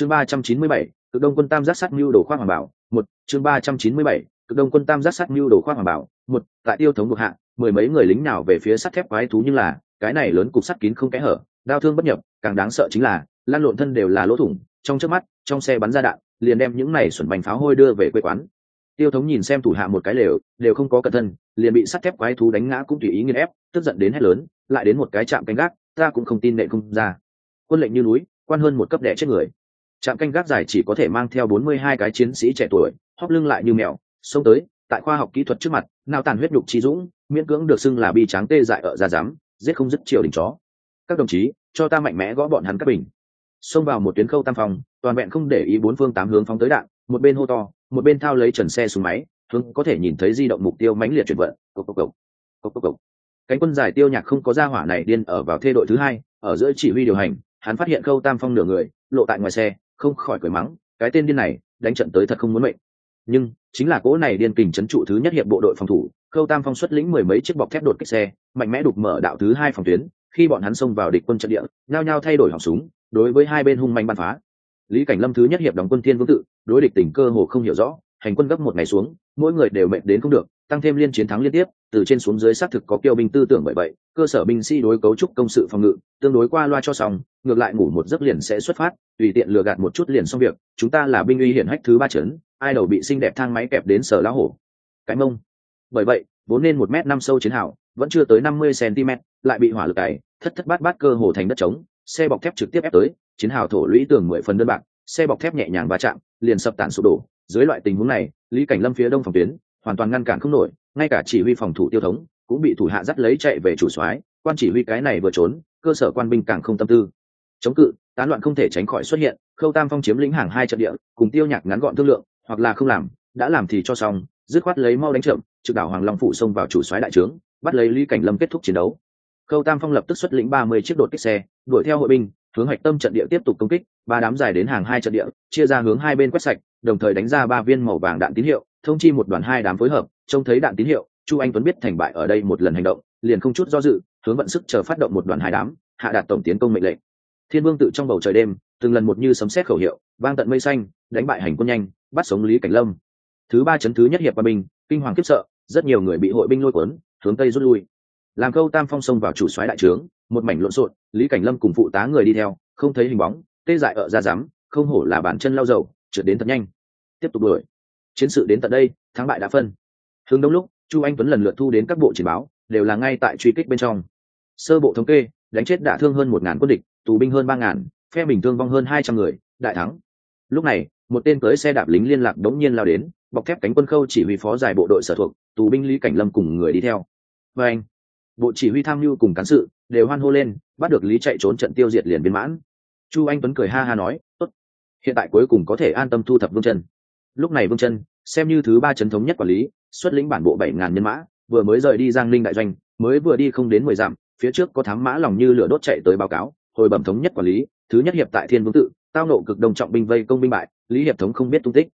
chương ba trăm chín mươi bảy, cực đông quân tam giác sát mưu đồ khoa hoàng bảo. Một, chương ba trăm chín mươi bảy, cực đông quân tam giác sát mưu đồ khoa hoàng bảo. Một, tại tiêu thống thuộc hạ, mười mấy người lính nào về phía sắt thép quái thú nhưng là, cái này lớn cục sắt kín không kẽ hở, đau thương bất nhập, càng đáng sợ chính là, lan lộn thân đều là lỗ thủng, trong trước mắt, trong xe bắn ra đạn, liền đem những này xuẩn bành pháo hôi đưa về quê quán. Tiêu thống nhìn xem thủ hạ một cái lều, đều không có cẩn thân, liền bị sắt thép quái thú đánh ngã cũng tùy ý nghiên ép, tức giận đến hét lớn, lại đến một cái chạm canh gác, ta cũng không tin nệ không ra. Quân lệnh như núi, quan hơn một cấp đẻ chết người trạm canh gác dài chỉ có thể mang theo bốn mươi hai cái chiến sĩ trẻ tuổi, hóp lưng lại như mèo, xông tới, tại khoa học kỹ thuật trước mặt nào tàn huyết nhục trí dũng, miễn cưỡng được xưng là bi tráng tê dại ở ra dám, giết không dứt chiều đình chó. Các đồng chí, cho ta mạnh mẽ gõ bọn hắn các bình. Xông vào một tuyến khâu tam phòng, toàn vẹn không để ý bốn phương tám hướng phóng tới đạn, một bên hô to, một bên thao lấy trần xe xuống máy, hướng có thể nhìn thấy di động mục tiêu mãnh liệt chuyển vận. Cốc cốc cốc. Cốc cốc cánh quân giải tiêu nhạc không có ra hỏa này điên ở vào thê đội thứ hai, ở giữa chỉ huy điều hành, hắn phát hiện khâu tam phong nửa người, lộ tại ngoài xe không khỏi cười mắng, cái tên điên này, đánh trận tới thật không muốn mệnh. Nhưng, chính là cỗ này điên kình chấn trụ thứ nhất hiệp bộ đội phòng thủ, khâu tam phong xuất lĩnh mười mấy chiếc bọc thép đột kích xe, mạnh mẽ đục mở đạo thứ hai phòng tuyến, khi bọn hắn xông vào địch quân trận địa, nhao nhao thay đổi họng súng, đối với hai bên hung manh bắn phá. Lý cảnh lâm thứ nhất hiệp đóng quân thiên vương tự, đối địch tình cơ hồ không hiểu rõ, hành quân gấp một ngày xuống, mỗi người đều mệt đến không được, tăng thêm liên chiến thắng liên tiếp, từ trên xuống dưới xác thực có kiêu binh tư tưởng bởi vậy cơ sở binh sĩ đối cấu trúc công sự phòng ngự, tương đối qua loa cho xong, ngược lại ngủ một giấc liền sẽ xuất phát, tùy tiện lừa gạt một chút liền xong việc, chúng ta là binh uy hiển hách thứ ba chấn ai đầu bị xinh đẹp thang máy kẹp đến sở lá hổ. Cái mông. Bởi vậy, vốn nên một m năm sâu chiến hào, vẫn chưa tới năm mươi cm lại bị hỏa lực cày, thất thất bát bát cơ hồ thành đất trống, xe bọc thép trực tiếp ép tới, chiến hào thổ lũy tường mười phần đơn bạc, xe bọc thép nhẹ nhàng va chạm, liền sập tản sụp đổ. Dưới loại tình huống này, lý cảnh lâm phía đông phòng tuyến, hoàn toàn ngăn cản không nổi, ngay cả chỉ huy phòng thủ tiêu thống cũng bị thủ hạ dắt lấy chạy về chủ soái, quan chỉ huy cái này vừa trốn, cơ sở quan binh càng không tâm tư. Chống cự, tán loạn không thể tránh khỏi xuất hiện, khâu tam phong chiếm lĩnh hàng hai trận địa, cùng tiêu nhạc ngắn gọn thương lượng, hoặc là không làm, đã làm thì cho xong, dứt khoát lấy mau đánh trộm trực đảo hoàng long phủ xông vào chủ soái đại trướng, bắt lấy lý cảnh lâm kết thúc chiến đấu. Khâu tam phong lập tức xuất lĩnh ba mươi chiếc đột kích xe, đuổi theo hội binh, hướng hạch tâm trận địa tiếp tục công kích, ba đám dài đến hàng hai trận địa, chia ra hướng hai bên quét sạch, đồng thời đánh ra ba viên màu vàng đạn tín hiệu, thông chi một đoàn hai đám phối hợp, trông thấy đạn tín hiệu chu anh tuấn biết thành bại ở đây một lần hành động, liền không chút do dự, hướng vận sức chờ phát động một đoàn hai đám, hạ đạt tổng tiến công mệnh lệnh. Thiên vương tự trong bầu trời đêm, từng lần một như sấm xét khẩu hiệu, vang tận mây xanh, đánh bại hành quân nhanh, bắt sống lý cảnh lâm. Thứ ba chấn thứ nhất hiệp ba binh, kinh hoàng khiếp sợ, rất nhiều người bị hội binh lôi cuốn, hướng tây rút lui. Làm câu tam phong xông vào chủ soái đại trướng, một mảnh lộn xộn, lý cảnh lâm cùng phụ tá người đi theo, không thấy hình bóng, tê dại ở ra dám không hổ là bản chân lao dầu, trượt đến thật nhanh. Tiếp tục đuổi. Chiến sự đến tận đây, thắng bại đã phân. Hướng đông lúc chu anh tuấn lần lượt thu đến các bộ chỉ báo, đều là ngay tại truy kích bên trong. Sơ bộ thống kê, đánh chết đả thương hơn một ngàn quân địch, tù binh hơn ba ngàn, phe bình thương vong hơn hai trăm người, đại thắng. Lúc này, một tên tới xe đạp lính liên lạc đống nhiên lao đến, bọc thép cánh quân khâu chỉ huy phó giải bộ đội sở thuộc, tù binh lý cảnh lâm cùng người đi theo. Và anh, bộ chỉ huy tham mưu cùng cán sự, đều hoan hô lên, bắt được lý chạy trốn trận tiêu diệt liền viên mãn. Chu anh tuấn cười ha ha nói, tốt, hiện tại cuối cùng có thể an tâm thu thập vương chân lúc này vương chân, xem như thứ ba chấn thống nhất quản lý, xuất lĩnh bản bộ bảy ngàn nhân mã, vừa mới rời đi giang linh đại doanh, mới vừa đi không đến mười dặm, phía trước có thám mã lòng như lửa đốt chạy tới báo cáo, hồi bẩm thống nhất quản lý, thứ nhất hiệp tại thiên vương tự, tao nộ cực đồng trọng binh vây công binh bại, lý hiệp thống không biết tung tích.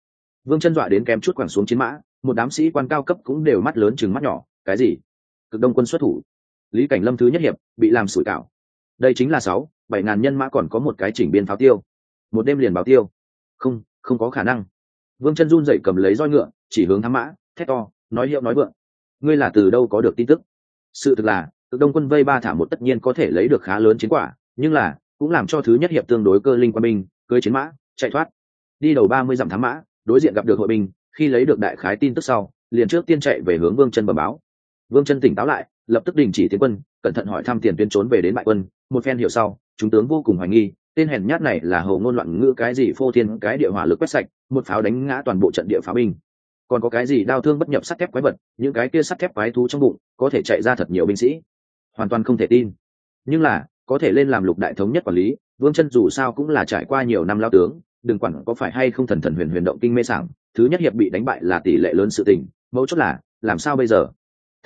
Vương chân dọa đến kém chút quẳng xuống chiến mã, một đám sĩ quan cao cấp cũng đều mắt lớn chừng mắt nhỏ, cái gì? Cực đông quân xuất thủ? Lý cảnh lâm thứ nhất hiệp, bị làm sủi cảo. Đây chính là sáu, bảy ngàn nhân mã còn có một cái chỉnh biên pháo tiêu. Một đêm liền báo tiêu. Không không có khả năng vương chân run dậy cầm lấy roi ngựa, chỉ hướng thám mã, thét to, nói hiệu nói vượng. Ngươi là từ đâu có được tin tức? Sự thực là, cực đông quân vây ba thả một tất nhiên có thể lấy được khá lớn chiến quả, nhưng là, cũng làm cho thứ nhất hiệp tương đối cơ linh quân binh, cưới chiến mã, chạy thoát. Đi đầu ba mươi dặm thám mã, đối diện gặp được hội binh, khi lấy được đại khái tin tức sau, liền trước tiên chạy về hướng vương chân bẩm báo. Vương chân tỉnh táo lại, lập tức đình chỉ tiến quân, cẩn thận hỏi thăm tiền tuyến trốn về đến bại quân, một phen hiểu sau, chúng tướng vô cùng hoài nghi tên hèn nhát này là hầu ngôn loạn ngữ cái gì phô thiên, cái địa hỏa lực quét sạch, một pháo đánh ngã toàn bộ trận địa pháo binh. Còn có cái gì đau thương bất nhập sắt thép quái vật, những cái kia sắt thép quái thú trong bụng, có thể chạy ra thật nhiều binh sĩ. Hoàn toàn không thể tin. Nhưng là, có thể lên làm lục đại thống nhất quản lý, vương chân dù sao cũng là trải qua nhiều năm lao tướng, đừng quản có phải hay không thần thần huyền huyền động kinh mê sảng, thứ nhất hiệp bị đánh bại là tỷ lệ lớn sự tình mẫu chốt là, làm sao bây giờ?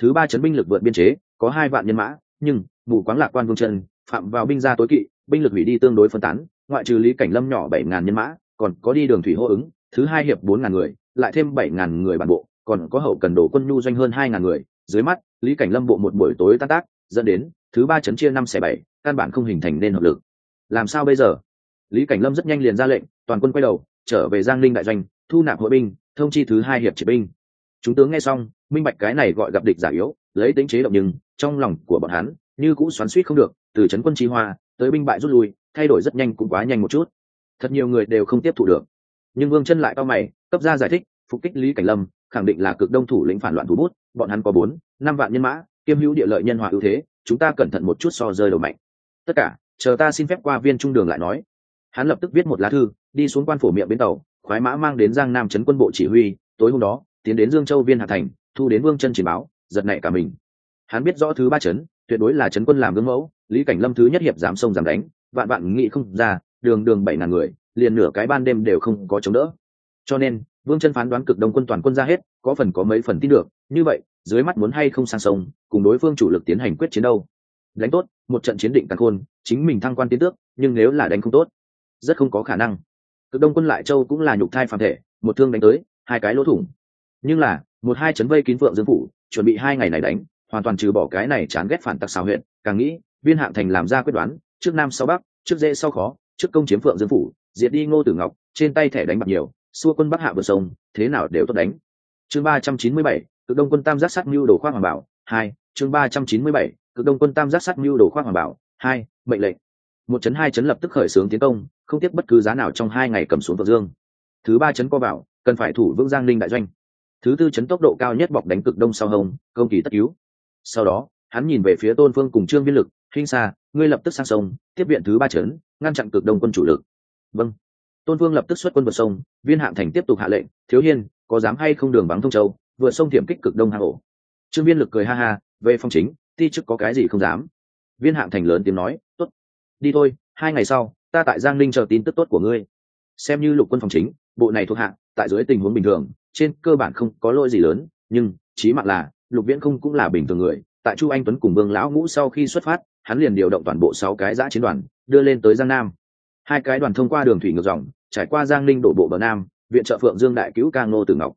Thứ ba chấn binh lực vượt biên chế, có hai vạn nhân mã, nhưng, vụ quáng lạc quan vương chân, phạm vào binh gia tối kỵ binh lực hủy đi tương đối phân tán, ngoại trừ lý cảnh lâm nhỏ bảy ngàn nhân mã, còn có đi đường thủy hô ứng, thứ hai hiệp bốn ngàn người, lại thêm bảy ngàn người bản bộ, còn có hậu cần đổ quân nhu doanh hơn hai ngàn người. Dưới mắt, lý cảnh lâm bộ một buổi tối tan tác, dẫn đến thứ ba chấn chia năm xẻ bảy, căn bản không hình thành nên hợp lực. Làm sao bây giờ? Lý cảnh lâm rất nhanh liền ra lệnh, toàn quân quay đầu, trở về giang Linh đại doanh, thu nạp hội binh, thông chi thứ hai hiệp triệt binh. Chúng tướng nghe xong, minh bạch cái này gọi gặp địch giả yếu, lấy tính chế động nhưng trong lòng của bọn hắn như cũ xoắn suýt không được, từ trấn quân chi hoa tới binh bại rút lui, thay đổi rất nhanh cũng quá nhanh một chút. Thật nhiều người đều không tiếp thu được. Nhưng vương chân lại cao mày, cấp ra giải thích, phục kích lý cảnh lâm, khẳng định là cực đông thủ lĩnh phản loạn thủ bút, bọn hắn có bốn, năm vạn nhân mã, kiêm hữu địa lợi nhân hòa ưu thế, chúng ta cẩn thận một chút so rơi đầu mạnh. Tất cả, chờ ta xin phép qua viên trung đường lại nói. Hắn lập tức viết một lá thư, đi xuống quan phổ miệng bến tàu, khoái mã mang đến giang nam trấn quân bộ chỉ huy, tối hôm đó, tiến đến dương châu viên hạ thành, thu đến vương chân chỉ báo, giật nảy cả mình. Hắn biết rõ thứ ba trấn tuyệt đối là trấn quân làm gương mẫu, lý cảnh lâm thứ nhất hiệp dám sông dám đánh, vạn vạn nghị không ra, đường đường bảy ngàn người, liền nửa cái ban đêm đều không có chống đỡ. Cho nên, vương chân phán đoán cực đông quân toàn quân ra hết, có phần có mấy phần tin được, như vậy, dưới mắt muốn hay không sang sông, cùng đối phương chủ lực tiến hành quyết chiến đâu. Đánh tốt, một trận chiến định tàn khôn, chính mình thăng quan tiến tước, nhưng nếu là đánh không tốt, rất không có khả năng. Cực đông quân lại châu cũng là nhục thai phạm thể, một thương đánh tới, hai cái lỗ thủng. Nhưng là, một hai chấn vây kín phượng dương phủ, chuẩn bị hai ngày này đánh hoàn toàn trừ bỏ cái này chán ghét phản tặc xào huyện càng nghĩ, viên hạng thành làm ra quyết đoán, trước nam sau bắc, trước dễ sau khó, trước công chiếm phượng dương phủ, diệt đi ngô tử ngọc, trên tay thẻ đánh bạc nhiều, xua quân bắc hạ bờ sông, thế nào đều tốt đánh. Chương ba trăm chín mươi bảy, cực đông quân tam giác sát mưu đồ khoác hoàng bảo, hai, chương ba trăm chín mươi bảy, cực đông quân tam giác sát mưu đồ khoác hoàng bảo, hai, mệnh lệnh. Một chấn hai chấn lập tức khởi xướng tiến công, không tiếc bất cứ giá nào trong hai ngày cầm xuống phượng dương. Thứ ba chấn co bảo cần phải thủ vững giang ninh đại doanh. Thứ tư chấn tốc độ cao nhất bọc đánh cực đông sau hồng, công kỳ tất cứu sau đó, hắn nhìn về phía tôn phương cùng trương viên lực khinh xa ngươi lập tức sang sông, tiếp viện thứ ba chấn, ngăn chặn cực đông quân chủ lực. Vâng. Tôn phương lập tức xuất quân vượt sông, viên hạng thành tiếp tục hạ lệnh, thiếu hiên, có dám hay không đường vắng thông châu, vượt sông thiểm kích cực đông hạ hổ? Trương viên lực cười ha ha, về phong chính, ti chức có cái gì không dám. Viên hạng thành lớn tiếng nói, tốt, đi thôi, hai ngày sau, ta tại giang ninh chờ tin tức tốt của ngươi. Xem như lục quân phòng chính, bộ này thuộc hạng tại dưới tình huống bình thường, trên cơ bản không có lỗi gì lớn, nhưng chí mạng là lục viễn không cũng là bình thường người, tại chu anh tuấn cùng vương lão ngũ sau khi xuất phát, hắn liền điều động toàn bộ sáu cái giã chiến đoàn, đưa lên tới giang nam. Hai cái đoàn thông qua đường thủy ngược dòng, trải qua giang ninh đổ bộ bờ nam, viện trợ phượng dương đại cứu ca ngô tử ngọc.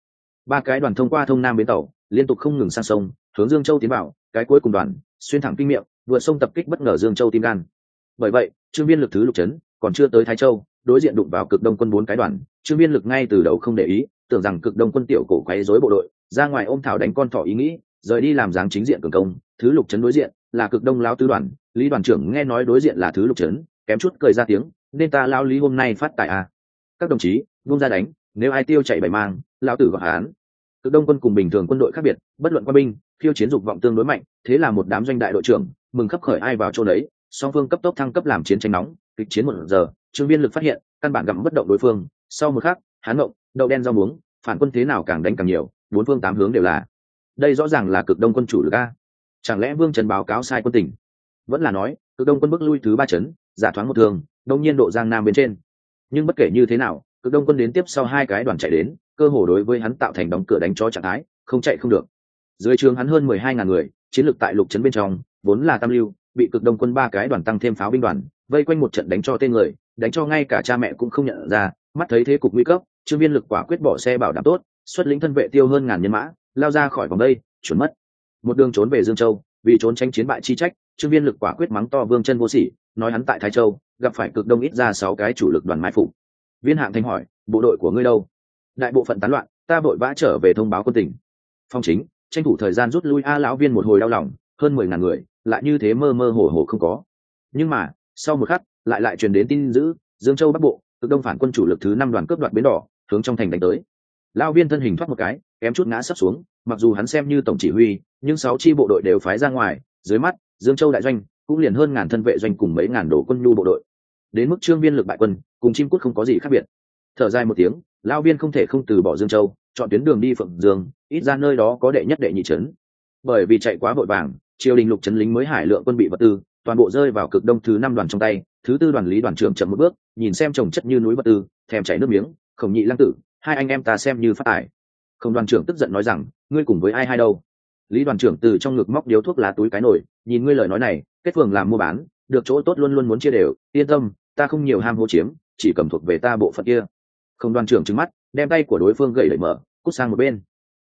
Ba cái đoàn thông qua thông nam bến tàu, liên tục không ngừng sang sông, hướng dương châu tiến bảo cái cuối cùng đoàn, xuyên thẳng kinh miệng, vượt sông tập kích bất ngờ dương châu tim gan. Bởi vậy, trương viên lực thứ lục trấn còn chưa tới thái châu, đối diện đụng vào cực đông quân bốn cái đoàn, trương viên lực ngay từ đầu không để ý, tưởng rằng cực đông quân tiểu cổ quấy rối bộ đội, ra ngoài ôm thảo đánh con thỏ ý nghĩ rời đi làm dáng chính diện cường công, thứ lục trấn đối diện, là cực đông lao tứ đoàn. Lý đoàn trưởng nghe nói đối diện là thứ lục trấn kém chút cười ra tiếng, nên ta lao lý hôm nay phát tài à. các đồng chí vung ra đánh, nếu ai tiêu chạy bảy mang lao tử gọi án cực đông quân cùng bình thường quân đội khác biệt, bất luận qua binh, khiêu chiến dục vọng tương đối mạnh, thế là một đám doanh đại đội trưởng, mừng khấp khởi ai vào chỗ đấy, song phương cấp tốc thăng cấp làm chiến tranh nóng, kịch chiến một giờ, trương viên lực phát hiện, căn bản gặm bất động đối phương. Sau một khắc hán ngộng, đậu đen rau muống, phản quân thế nào càng đánh càng nhiều, bốn phương tám hướng đều là đây rõ ràng là cực đông quân chủ lực a. Chẳng lẽ vương trần báo cáo sai quân tỉnh vẫn là nói, cực đông quân bước lui thứ ba chấn, giả thoáng một thường đông nhiên độ giang nam bên trên. Nhưng bất kể như thế nào, cực đông quân đến tiếp sau hai cái đoàn chạy đến, cơ hồ đối với hắn tạo thành đóng cửa đánh cho trạng thái, không chạy không được. Dưới trường hắn hơn mười hai ngàn người, chiến lược tại lục trấn bên trong, vốn là tam lưu, bị cực đông quân ba cái đoàn tăng thêm pháo binh đoàn, vây quanh một trận đánh cho tên người, đánh cho ngay cả cha mẹ cũng không nhận ra, mắt thấy thế cục nguy cấp, trương viên lực quả quyết bỏ xe bảo đảm tốt, xuất lĩnh thân vệ tiêu hơn ngàn nhân mã lao ra khỏi vòng đây, chuẩn mất. Một đường trốn về dương châu, vì trốn tranh chiến bại chi trách, trương viên lực quả quyết mắng to vương chân vô sỉ, nói hắn tại thái châu, gặp phải cực đông ít ra sáu cái chủ lực đoàn mai phục viên hạng thanh hỏi, bộ đội của ngươi đâu? Đại bộ phận tán loạn, ta vội vã trở về thông báo quân tỉnh phong chính, tranh thủ thời gian rút lui a lão viên một hồi đau lòng, hơn mười ngàn người, lại như thế mơ mơ hồ hồ không có. Nhưng mà, sau một khắc, lại lại truyền đến tin dữ, dương châu bắc bộ, cực đông phản quân chủ lực thứ năm đoàn cướp đoạt bến đỏ, hướng trong thành đánh tới lao viên thân hình thoát một cái, kém chút ngã sắp xuống, mặc dù hắn xem như tổng chỉ huy, nhưng sáu chi bộ đội đều phái ra ngoài, dưới mắt, dương châu đại doanh cũng liền hơn ngàn thân vệ doanh cùng mấy ngàn đồ quân nhu bộ đội. Đến mức trương viên lực bại quân, cùng chim cút không có gì khác biệt. Thở dài một tiếng lao viên không thể không từ bỏ dương châu, chọn tuyến đường đi phượng dương, ít ra nơi đó có đệ nhất đệ nhị trấn. Bởi vì chạy quá vội vàng, triều đình lục trấn lính mới hải lượng quân bị vật tư, toàn bộ rơi vào cực đông thứ năm đoàn trong tay, thứ tư đoàn lý đoàn trưởng chậm một bước, nhìn xem trồng chất như núi vật tư, thèm chảy nước miếng khổng nhị lăng tử hai anh em ta xem như phát tài không đoàn trưởng tức giận nói rằng, ngươi cùng với ai hai đâu? Lý đoàn trưởng từ trong ngực móc điếu thuốc lá túi cái nổi nhìn ngươi lời nói này, kết phường làm mua bán, được chỗ tốt luôn luôn muốn chia đều, yên tâm, ta không nhiều ham hô chiếm, chỉ cầm thuộc về ta bộ phận kia. Không đoàn trưởng trứng mắt, đem tay của đối phương gậy đẩy mở, cút sang một bên.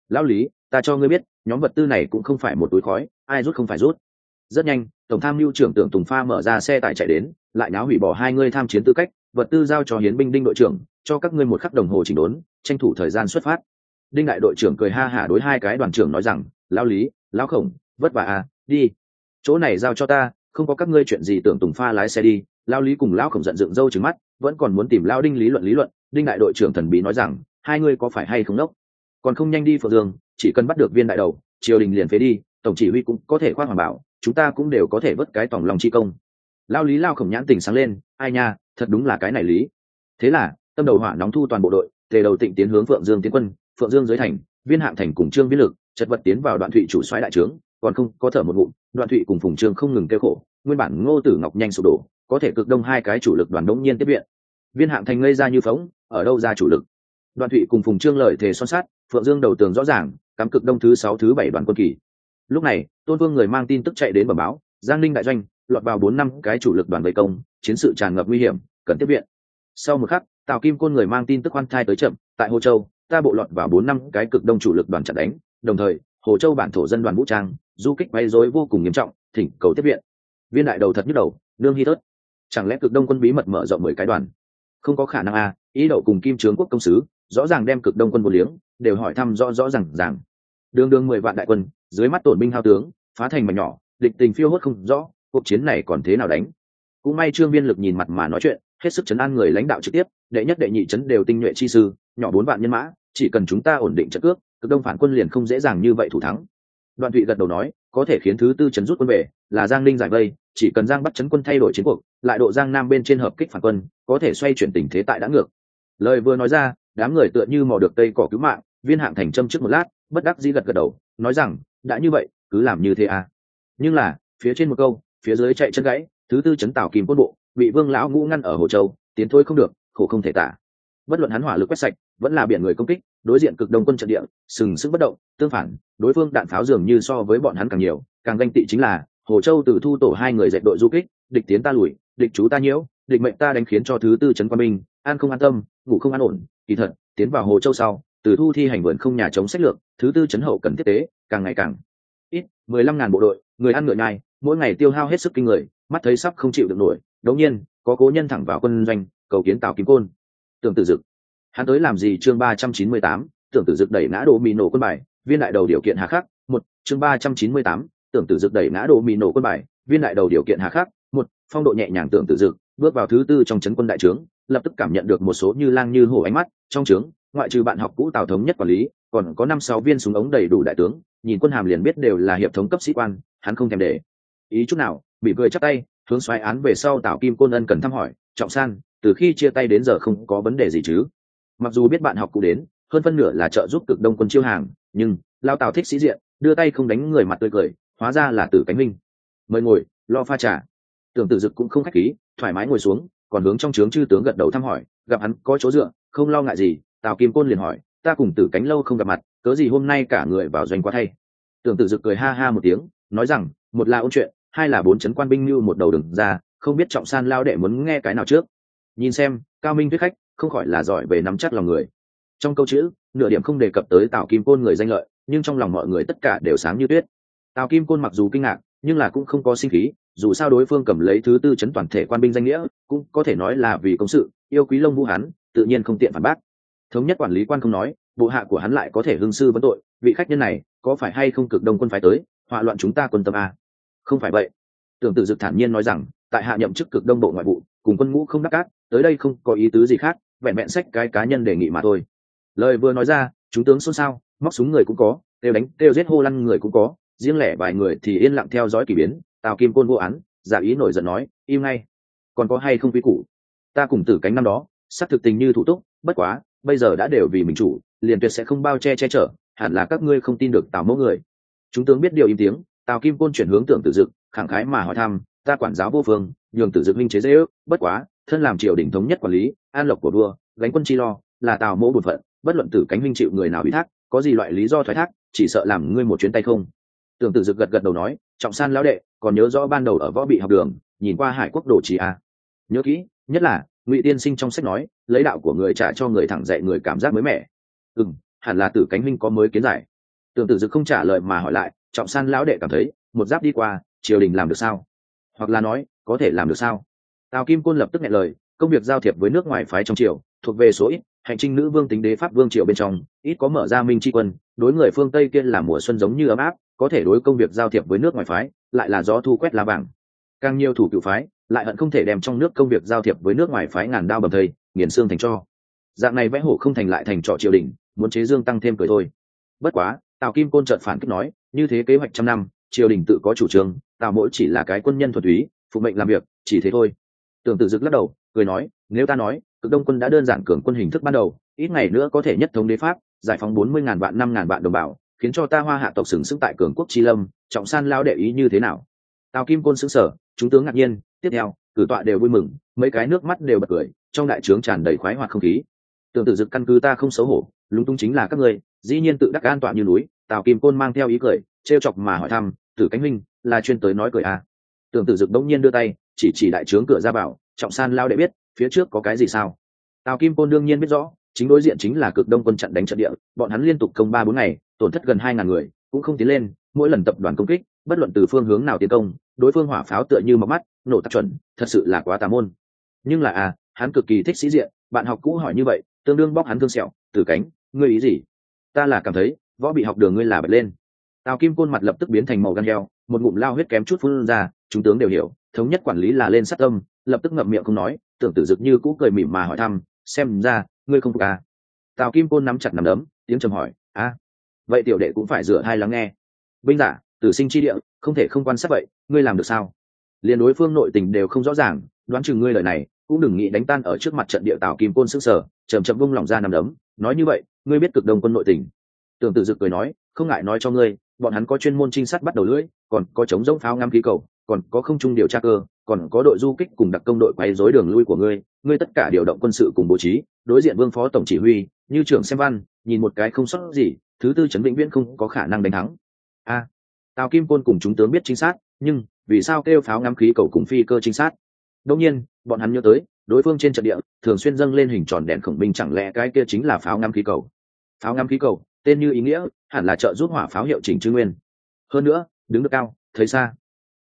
Lão lý, ta cho ngươi biết, nhóm vật tư này cũng không phải một túi khói, ai rút không phải rút. Rất nhanh, tổng tham mưu trưởng tưởng tùng pha mở ra xe tải chạy đến, lại náo hủy bỏ hai ngươi tham chiến tư cách, vật tư giao cho hiến binh đinh đội trưởng, cho các ngươi một khắc đồng hồ chỉnh đốn tranh thủ thời gian xuất phát. Đinh đại đội trưởng cười ha hả đối hai cái đoàn trưởng nói rằng lao lý lao khổng, vất vả à đi. Chỗ này giao cho ta, không có các ngươi chuyện gì tưởng tùng pha lái xe đi. Lao lý cùng lao khổng giận dựng râu trứng mắt, vẫn còn muốn tìm lao đinh lý luận lý luận. Đinh đại đội trưởng thần bí nói rằng, hai ngươi có phải hay không đốc? Còn không nhanh đi phượng dương, chỉ cần bắt được viên đại đầu, triều đình liền phế đi, tổng chỉ huy cũng có thể khoan hoàng bảo, chúng ta cũng đều có thể vớt cái tòng lòng chi công. Lao lý lao khổng nhãn tình sáng lên, ai nha, thật đúng là cái này lý. Thế là, tâm đầu hỏa nóng thu toàn bộ đội tề đầu tịnh tiến hướng phượng dương tiến quân, phượng dương dưới thành, viên hạng thành cùng trương viễn lực, chật vật tiến vào đoạn thụy chủ soái đại trướng, còn không có thở một ngụm, đoạn thụy cùng phùng trương không ngừng kêu khổ, nguyên bản ngô tử ngọc nhanh sụp đổ, có thể cực đông hai cái chủ lực đoàn đống nhiên tiếp viện. Viên hạng thành ngây ra như phóng ở đâu ra chủ lực? Đoạn thụy cùng phùng trương lời thề son sát phượng dương đầu tường rõ ràng, cắm cực đông thứ sáu, thứ bảy đoàn quân kỳ. Lúc này, tôn vương người mang tin tức chạy đến bẩm báo, giang ninh đại doanh, lọt vào bốn năm cái chủ lực đoàn vây công, chiến sự tràn ngập nguy hiểm, cần tiếp viện. Sau một khắc tào kim côn người mang tin tức khoan thai tới chậm tại hồ châu ta bộ lọt vào bốn năm cái cực đông chủ lực đoàn chặn đánh đồng thời hồ châu bản thổ dân đoàn vũ trang du kích quay rối vô cùng nghiêm trọng thỉnh cầu tiếp viện. Viên đại đầu thật nhức đầu nương hy thớt. Chẳng lẽ cực đông quân bí mật mở rộng mười cái đoàn? Không có khả năng a à, ý đậu cùng kim trướng quốc công sứ rõ ràng đem cực đông quân một liếng đều hỏi thăm rõ rõ rằng rằng đường đường mười vạn đại quân dưới mắt tổn binh hao tướng phá thành mà nhỏ địch tình phiêu hốt không rõ cuộc chiến này còn thế nào đánh? Cũng may trương viên lực nhìn mặt mà nói chuyện hết sức chấn an người lãnh đạo trực tiếp, đệ nhất đệ nhị chấn đều tinh nhuệ chi sư, nhỏ bốn vạn nhân mã, chỉ cần chúng ta ổn định trận cước, cực đông phản quân liền không dễ dàng như vậy thủ thắng. Đoạn thụy gật đầu nói, có thể khiến thứ tư chấn rút quân về, là giang ninh giải vây, chỉ cần giang bắt chấn quân thay đổi chiến cuộc, lại độ giang nam bên trên hợp kích phản quân, có thể xoay chuyển tình thế tại đã ngược. Lời vừa nói ra, đám người tựa như mò được tây cỏ cứu mạng, viên hạng thành châm trước một lát, bất đắc dĩ gật gật đầu, nói rằng, đã như vậy, cứ làm như thế à. Nhưng là, phía trên một câu, phía dưới chạy chân gãy, thứ tư chấn tảo kìm quân bộ bị vương lão ngũ ngăn ở hồ châu, tiến thôi không được, khổ không thể tả. Bất luận hắn hỏa lực quét sạch, vẫn là biển người công kích, đối diện cực đông quân trận địa, sừng sững bất động, tương phản, đối phương đạn pháo dường như so với bọn hắn càng nhiều, càng ganh tị chính là, hồ châu từ thu tổ hai người dạy đội du kích, địch tiến ta lùi, địch chú ta nhiễu, địch mệnh ta đánh khiến cho thứ tư trấn quan minh an không an tâm, ngủ không an ổn, kỳ thật, tiến vào hồ châu sau, từ thu thi hành vườn không nhà chống sách lược, thứ tư trấn hậu cần thiết tế, càng ngày càng ít, mười lăm ngàn bộ đội, người ăn ngựa nhai, mỗi ngày tiêu hao hết sức kinh người, mắt thấy sắp không chịu được nổi đống nhiên, có cố nhân thẳng vào quân doanh, cầu kiến tào kim côn. Tưởng tử dực. Hắn tới làm gì? Chương ba trăm chín mươi tám, tưởng tử dực đẩy ngã đồ mì nổ quân bài, viên đại đầu điều kiện hà khắc, một, chương ba trăm chín mươi tám, tưởng tử dực đẩy ngã đồ mì nổ quân bài, viên đại đầu điều kiện hà khắc, một, phong độ nhẹ nhàng tưởng tử dực, bước vào thứ tư trong trấn quân đại trướng, lập tức cảm nhận được một số như lang như hổ ánh mắt trong trướng, ngoại trừ bạn học cũ tào thống nhất quản lý, còn có năm sáu viên súng ống đầy đủ đại tướng, nhìn quân hàm liền biết đều là hiệp thống cấp sĩ quan, hắn không thèm để ý chút nào bị cười chắc tay hướng xoáy án về sau tào kim côn ân cần thăm hỏi, trọng san, từ khi chia tay đến giờ không có vấn đề gì chứ? Mặc dù biết bạn học cụ đến, hơn phân nửa là trợ giúp cực đông quân chiêu hàng, nhưng lao tào thích sĩ diện, đưa tay không đánh người mặt tươi cười, hóa ra là tử cánh minh. Mời ngồi, lo pha trà. Tưởng tử dực cũng không khách khí, thoải mái ngồi xuống, còn hướng trong trướng chư tướng gật đầu thăm hỏi, gặp hắn có chỗ dựa, không lo ngại gì. Tào kim côn liền hỏi, ta cùng tử cánh lâu không gặp mặt, cớ gì hôm nay cả người vào doanh quá thay? Tưởng tử dực cười ha ha một tiếng, nói rằng, một là ôn chuyện hai là bốn chấn quan binh như một đầu đừng ra, không biết trọng san lao đệ muốn nghe cái nào trước. Nhìn xem, cao minh thuyết khách, không khỏi là giỏi về nắm chắc lòng người. Trong câu chữ, nửa điểm không đề cập tới tào kim côn người danh lợi, nhưng trong lòng mọi người tất cả đều sáng như tuyết. Tào kim côn mặc dù kinh ngạc, nhưng là cũng không có sinh khí, dù sao đối phương cầm lấy thứ tư chấn toàn thể quan binh danh nghĩa, cũng có thể nói là vì công sự, yêu quý lông vũ hắn, tự nhiên không tiện phản bác. Thống nhất quản lý quan không nói, bộ hạ của hắn lại có thể hương sư vấn tội, vị khách nhân này có phải hay không cực đông quân phái tới, họa loạn chúng ta quân tâm a không phải vậy. Tưởng tử dực thản nhiên nói rằng, tại hạ nhậm chức cực đông bộ ngoại vụ, cùng quân ngũ không đắc cát tới đây không có ý tứ gì khác, vẹn vẹn sách cái cá nhân đề nghị mà thôi. Lời vừa nói ra, chúng tướng xôn xao, móc súng người cũng có đều đánh đều giết hô lăn người cũng có, riêng lẻ vài người thì yên lặng theo dõi k ỳ biến, tào kim côn vô án, giả ý nổi giận nói, im ngay. Còn có hay không quy củ? Ta cùng tử cánh năm đó xác thực tình như thủ túc, bất quá, bây giờ đã đều vì mình chủ, liền tuyệt sẽ không bao che che chở, hẳn là các ngươi không tin được tào mẫu người. Chúng tướng biết điều im tiếng tào kim côn chuyển hướng tưởng tử dực, khẳng khái mà hỏi thăm, ta quản giáo vô phương, nhường tử dực minh chế dễ ước, bất quá, thân làm triều đình thống nhất quản lý, an lộc của vua, gánh quân chi lo, là tào mẫu bổn phận, bất luận tử cánh minh chịu người nào ủy thác, có gì loại lý do thoái thác, chỉ sợ làm ngươi một chuyến tay không. Tưởng tử dực gật gật đầu nói, trọng san lão đệ, còn nhớ rõ ban đầu ở võ bị học đường, nhìn qua hải quốc đồ trì à. nhớ kỹ, nhất là, ngụy tiên sinh trong sách nói, lấy đạo của người trả cho người thẳng dạy người cảm giác mới mẻ. Ừ hẳn là tử cánh minh có mới kiến giải tưởng tử dực không trả lời mà hỏi lại, trọng san lão đệ cảm thấy, một giáp đi qua, triều đình làm được sao? Hoặc là nói, có thể làm được sao? Tào kim côn lập tức nghe lời, công việc giao thiệp với nước ngoài phái trong triều, thuộc về số ít, hành trinh nữ vương tính đế pháp vương triều bên trong, ít có mở ra minh tri quân, đối người phương tây kia là mùa xuân giống như ấm áp, có thể đối công việc giao thiệp với nước ngoài phái, lại là gió thu quét lá vàng càng nhiều thủ cựu phái, lại hận không thể đem trong nước công việc giao thiệp với nước ngoài phái ngàn đao bầm thây, nghiền xương thành cho dạng này vẽ hổ không thành lại thành trọ triều đình, muốn chế dương tăng thêm cười thôi. Bất quá tào kim côn trợt phản kích nói, như thế kế hoạch trăm năm, triều đình tự có chủ trương, tào mỗi chỉ là cái quân nhân thuật túy, phụ mệnh làm việc, chỉ thế thôi. Tưởng Tử dực lắc đầu, cười nói, nếu ta nói, cực đông quân đã đơn giản cường quân hình thức ban đầu, ít ngày nữa có thể nhất thống đế pháp, giải phóng bốn mươi ngàn vạn, năm ngàn vạn đồng bào, khiến cho ta hoa hạ tộc sừng sững tại cường quốc chi lâm, trọng san lao đệ ý như thế nào? Tào kim côn xứng sở chúng tướng ngạc nhiên, tiếp theo, cử tọa đều vui mừng, mấy cái nước mắt đều bật cười, trong đại trướng tràn đầy khoái hoạt không khí. Tưởng Tử dực căn cứ ta không xấu hổ, lúng túng chính là các ngươi, dĩ nhiên tự đắc an tọa như núi tào kim côn mang theo ý cười, trêu chọc mà hỏi thăm, tử cánh huynh, là chuyên tới nói cười à. tưởng tử dực đông nhiên đưa tay, chỉ chỉ đại trướng cửa ra bảo, trọng san lao đệ biết, phía trước có cái gì sao? Tào kim côn đương nhiên biết rõ, chính đối diện chính là cực đông quân trận đánh trận địa, bọn hắn liên tục công ba bốn ngày, tổn thất gần hai ngàn người, cũng không tiến lên, mỗi lần tập đoàn công kích, bất luận từ phương hướng nào tiến công, đối phương hỏa pháo tựa như mọc mắt, nổ tắc chuẩn, thật sự là quá tà môn. Nhưng là à hắn cực kỳ thích sĩ diện, bạn học cũ hỏi như vậy, tương đương bóc hắn thương sẹo, Tử cánh, ngươi ý gì? Ta là cảm thấy võ bị học đường ngươi là bật lên. Tào kim côn mặt lập tức biến thành màu gan heo, một ngụm lao huyết kém chút phun ra, chúng tướng đều hiểu, thống nhất quản lý là lên sát tâm, lập tức ngậm miệng không nói, tưởng tử dực như cũ cười mỉm mà hỏi thăm, xem ra, ngươi không phục à. tào kim côn nắm chặt nắm đấm, tiếng trầm hỏi, a, vậy tiểu đệ cũng phải rửa hai lắng nghe. Binh giả, tử sinh chi địa, không thể không quan sát vậy, ngươi làm được sao? Liền đối phương nội tình đều không rõ ràng, đoán chừng ngươi lời này, cũng đừng nghĩ đánh tan ở trước mặt trận địa tào kim côn sức sở chầm chậm vung lòng ra nằm đấm, nói như vậy, ngươi biết cực đông quân nội tình tưởng tử dực cười nói, không ngại nói cho ngươi, bọn hắn có chuyên môn trinh sát bắt đầu lưỡi, còn có chống giống pháo ngắm khí cầu, còn có không trung điều tra cơ, còn có đội du kích cùng đặc công đội quay dối đường lui của ngươi ngươi tất cả điều động quân sự cùng bố trí, đối diện vương phó tổng chỉ huy, như trưởng xem văn, nhìn một cái không sót gì, thứ tư trấn vĩnh viễn không có khả năng đánh thắng. A, tào kim côn cùng chúng tướng biết chính xác nhưng vì sao kêu pháo ngắm khí cầu cùng phi cơ chính xác đông nhiên, bọn hắn nhớ tới, đối phương trên trận địa thường xuyên dâng lên hình tròn đèn khổng minh, chẳng lẽ cái kia chính là pháo ngắm khí cầu? Pháo ngắm khí cầu tên như ý nghĩa, hẳn là trợ giúp hỏa pháo hiệu chỉnh chư nguyên. Hơn nữa, đứng được cao, thấy xa.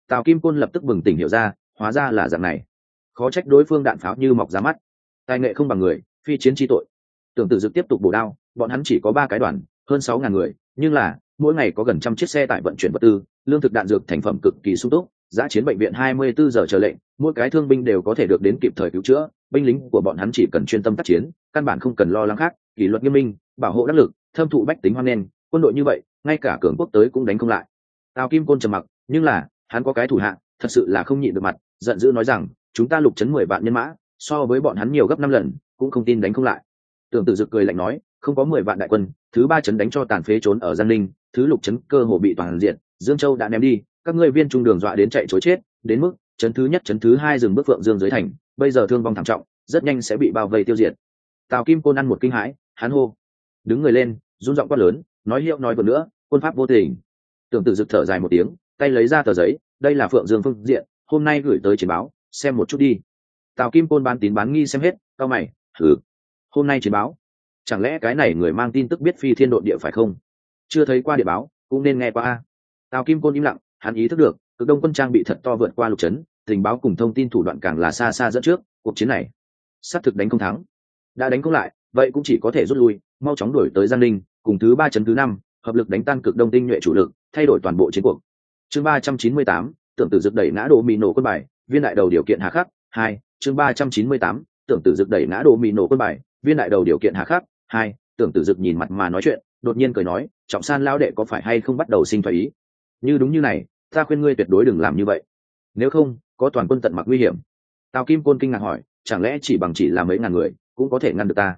Tào kim côn lập tức bừng tỉnh hiểu ra, hóa ra là dạng này. Khó trách đối phương đạn pháo như mọc ra mắt. Tài nghệ không bằng người, phi chiến tri tội. Tưởng tử dực tiếp tục bổ đao, bọn hắn chỉ có ba cái đoàn, hơn sáu ngàn người, nhưng là, mỗi ngày có gần trăm chiếc xe tải vận chuyển vật tư, lương thực đạn dược thành phẩm cực kỳ sung túc giã chiến bệnh viện 24 giờ chờ lệnh, mỗi cái thương binh đều có thể được đến kịp thời cứu chữa, binh lính của bọn hắn chỉ cần chuyên tâm tác chiến, căn bản không cần lo lắng khác kỷ luật nghiêm minh bảo hộ đắc lực thâm thụ bách tính hoan nghênh quân đội như vậy ngay cả cường quốc tới cũng đánh không lại. Tào kim côn trầm mặc nhưng là hắn có cái thủ hạ, thật sự là không nhịn được mặt giận dữ nói rằng chúng ta lục chấn mười vạn nhân mã so với bọn hắn nhiều gấp năm lần cũng không tin đánh không lại. Tưởng tử dực cười lạnh nói không có mười vạn đại quân thứ ba chấn đánh cho tàn phế trốn ở giang ninh thứ lục chấn cơ hồ bị toàn diện dương châu đã ném đi các ngươi viên trung đường dọa đến chạy chối chết đến mức chấn thứ nhất chấn thứ hai dừng bước phượng dương dưới thành bây giờ thương vong thảm trọng rất nhanh sẽ bị bao vây tiêu diệt. Tào kim côn ăn một kinh hãi hắn hô. Đứng người lên, run giọng quát lớn, nói hiệu nói vừa nữa, quân pháp vô tình. Tưởng tử dực thở dài một tiếng, tay lấy ra tờ giấy, đây là phượng dương phương diện, hôm nay gửi tới chiến báo, xem một chút đi. Tào kim côn bán tín bán nghi xem hết, cao mày thử hôm nay chiến báo. Chẳng lẽ cái này người mang tin tức biết phi thiên đội địa phải không? Chưa thấy qua địa báo, cũng nên nghe qua a. Tào kim côn im lặng, hắn ý thức được, cực đông quân trang bị thật to vượt qua lục trấn tình báo cùng thông tin thủ đoạn càng là xa xa dẫn trước, cuộc chiến này, xác thực đánh không thắng. Đã đánh không lại vậy cũng chỉ có thể rút lui, mau chóng đuổi tới giang ninh, cùng thứ ba chấn thứ năm, hợp lực đánh tan cực đông tinh nhuệ chủ lực, thay đổi toàn bộ chiến cuộc. Chương ba trăm chín mươi tám, tưởng tử dực đẩy ngã đồ mì nổ quân bài, viên đại đầu điều kiện hạ khắc, hai, chương ba trăm chín mươi tám, tưởng tử dực đẩy ngã đồ mì nổ quân bài, viên đại đầu điều kiện hạ khắc, hai, tưởng tử dực nhìn mặt mà nói chuyện, đột nhiên cười nói, trọng san lao đệ có phải hay không bắt đầu sinh phải ý? Như đúng như này, ta khuyên ngươi tuyệt đối đừng làm như vậy. Nếu không, có toàn quân tận mặc nguy hiểm. Tào kim côn kinh ngạc hỏi, chẳng lẽ chỉ bằng chỉ là mấy ngàn người cũng có thể ngăn được ta?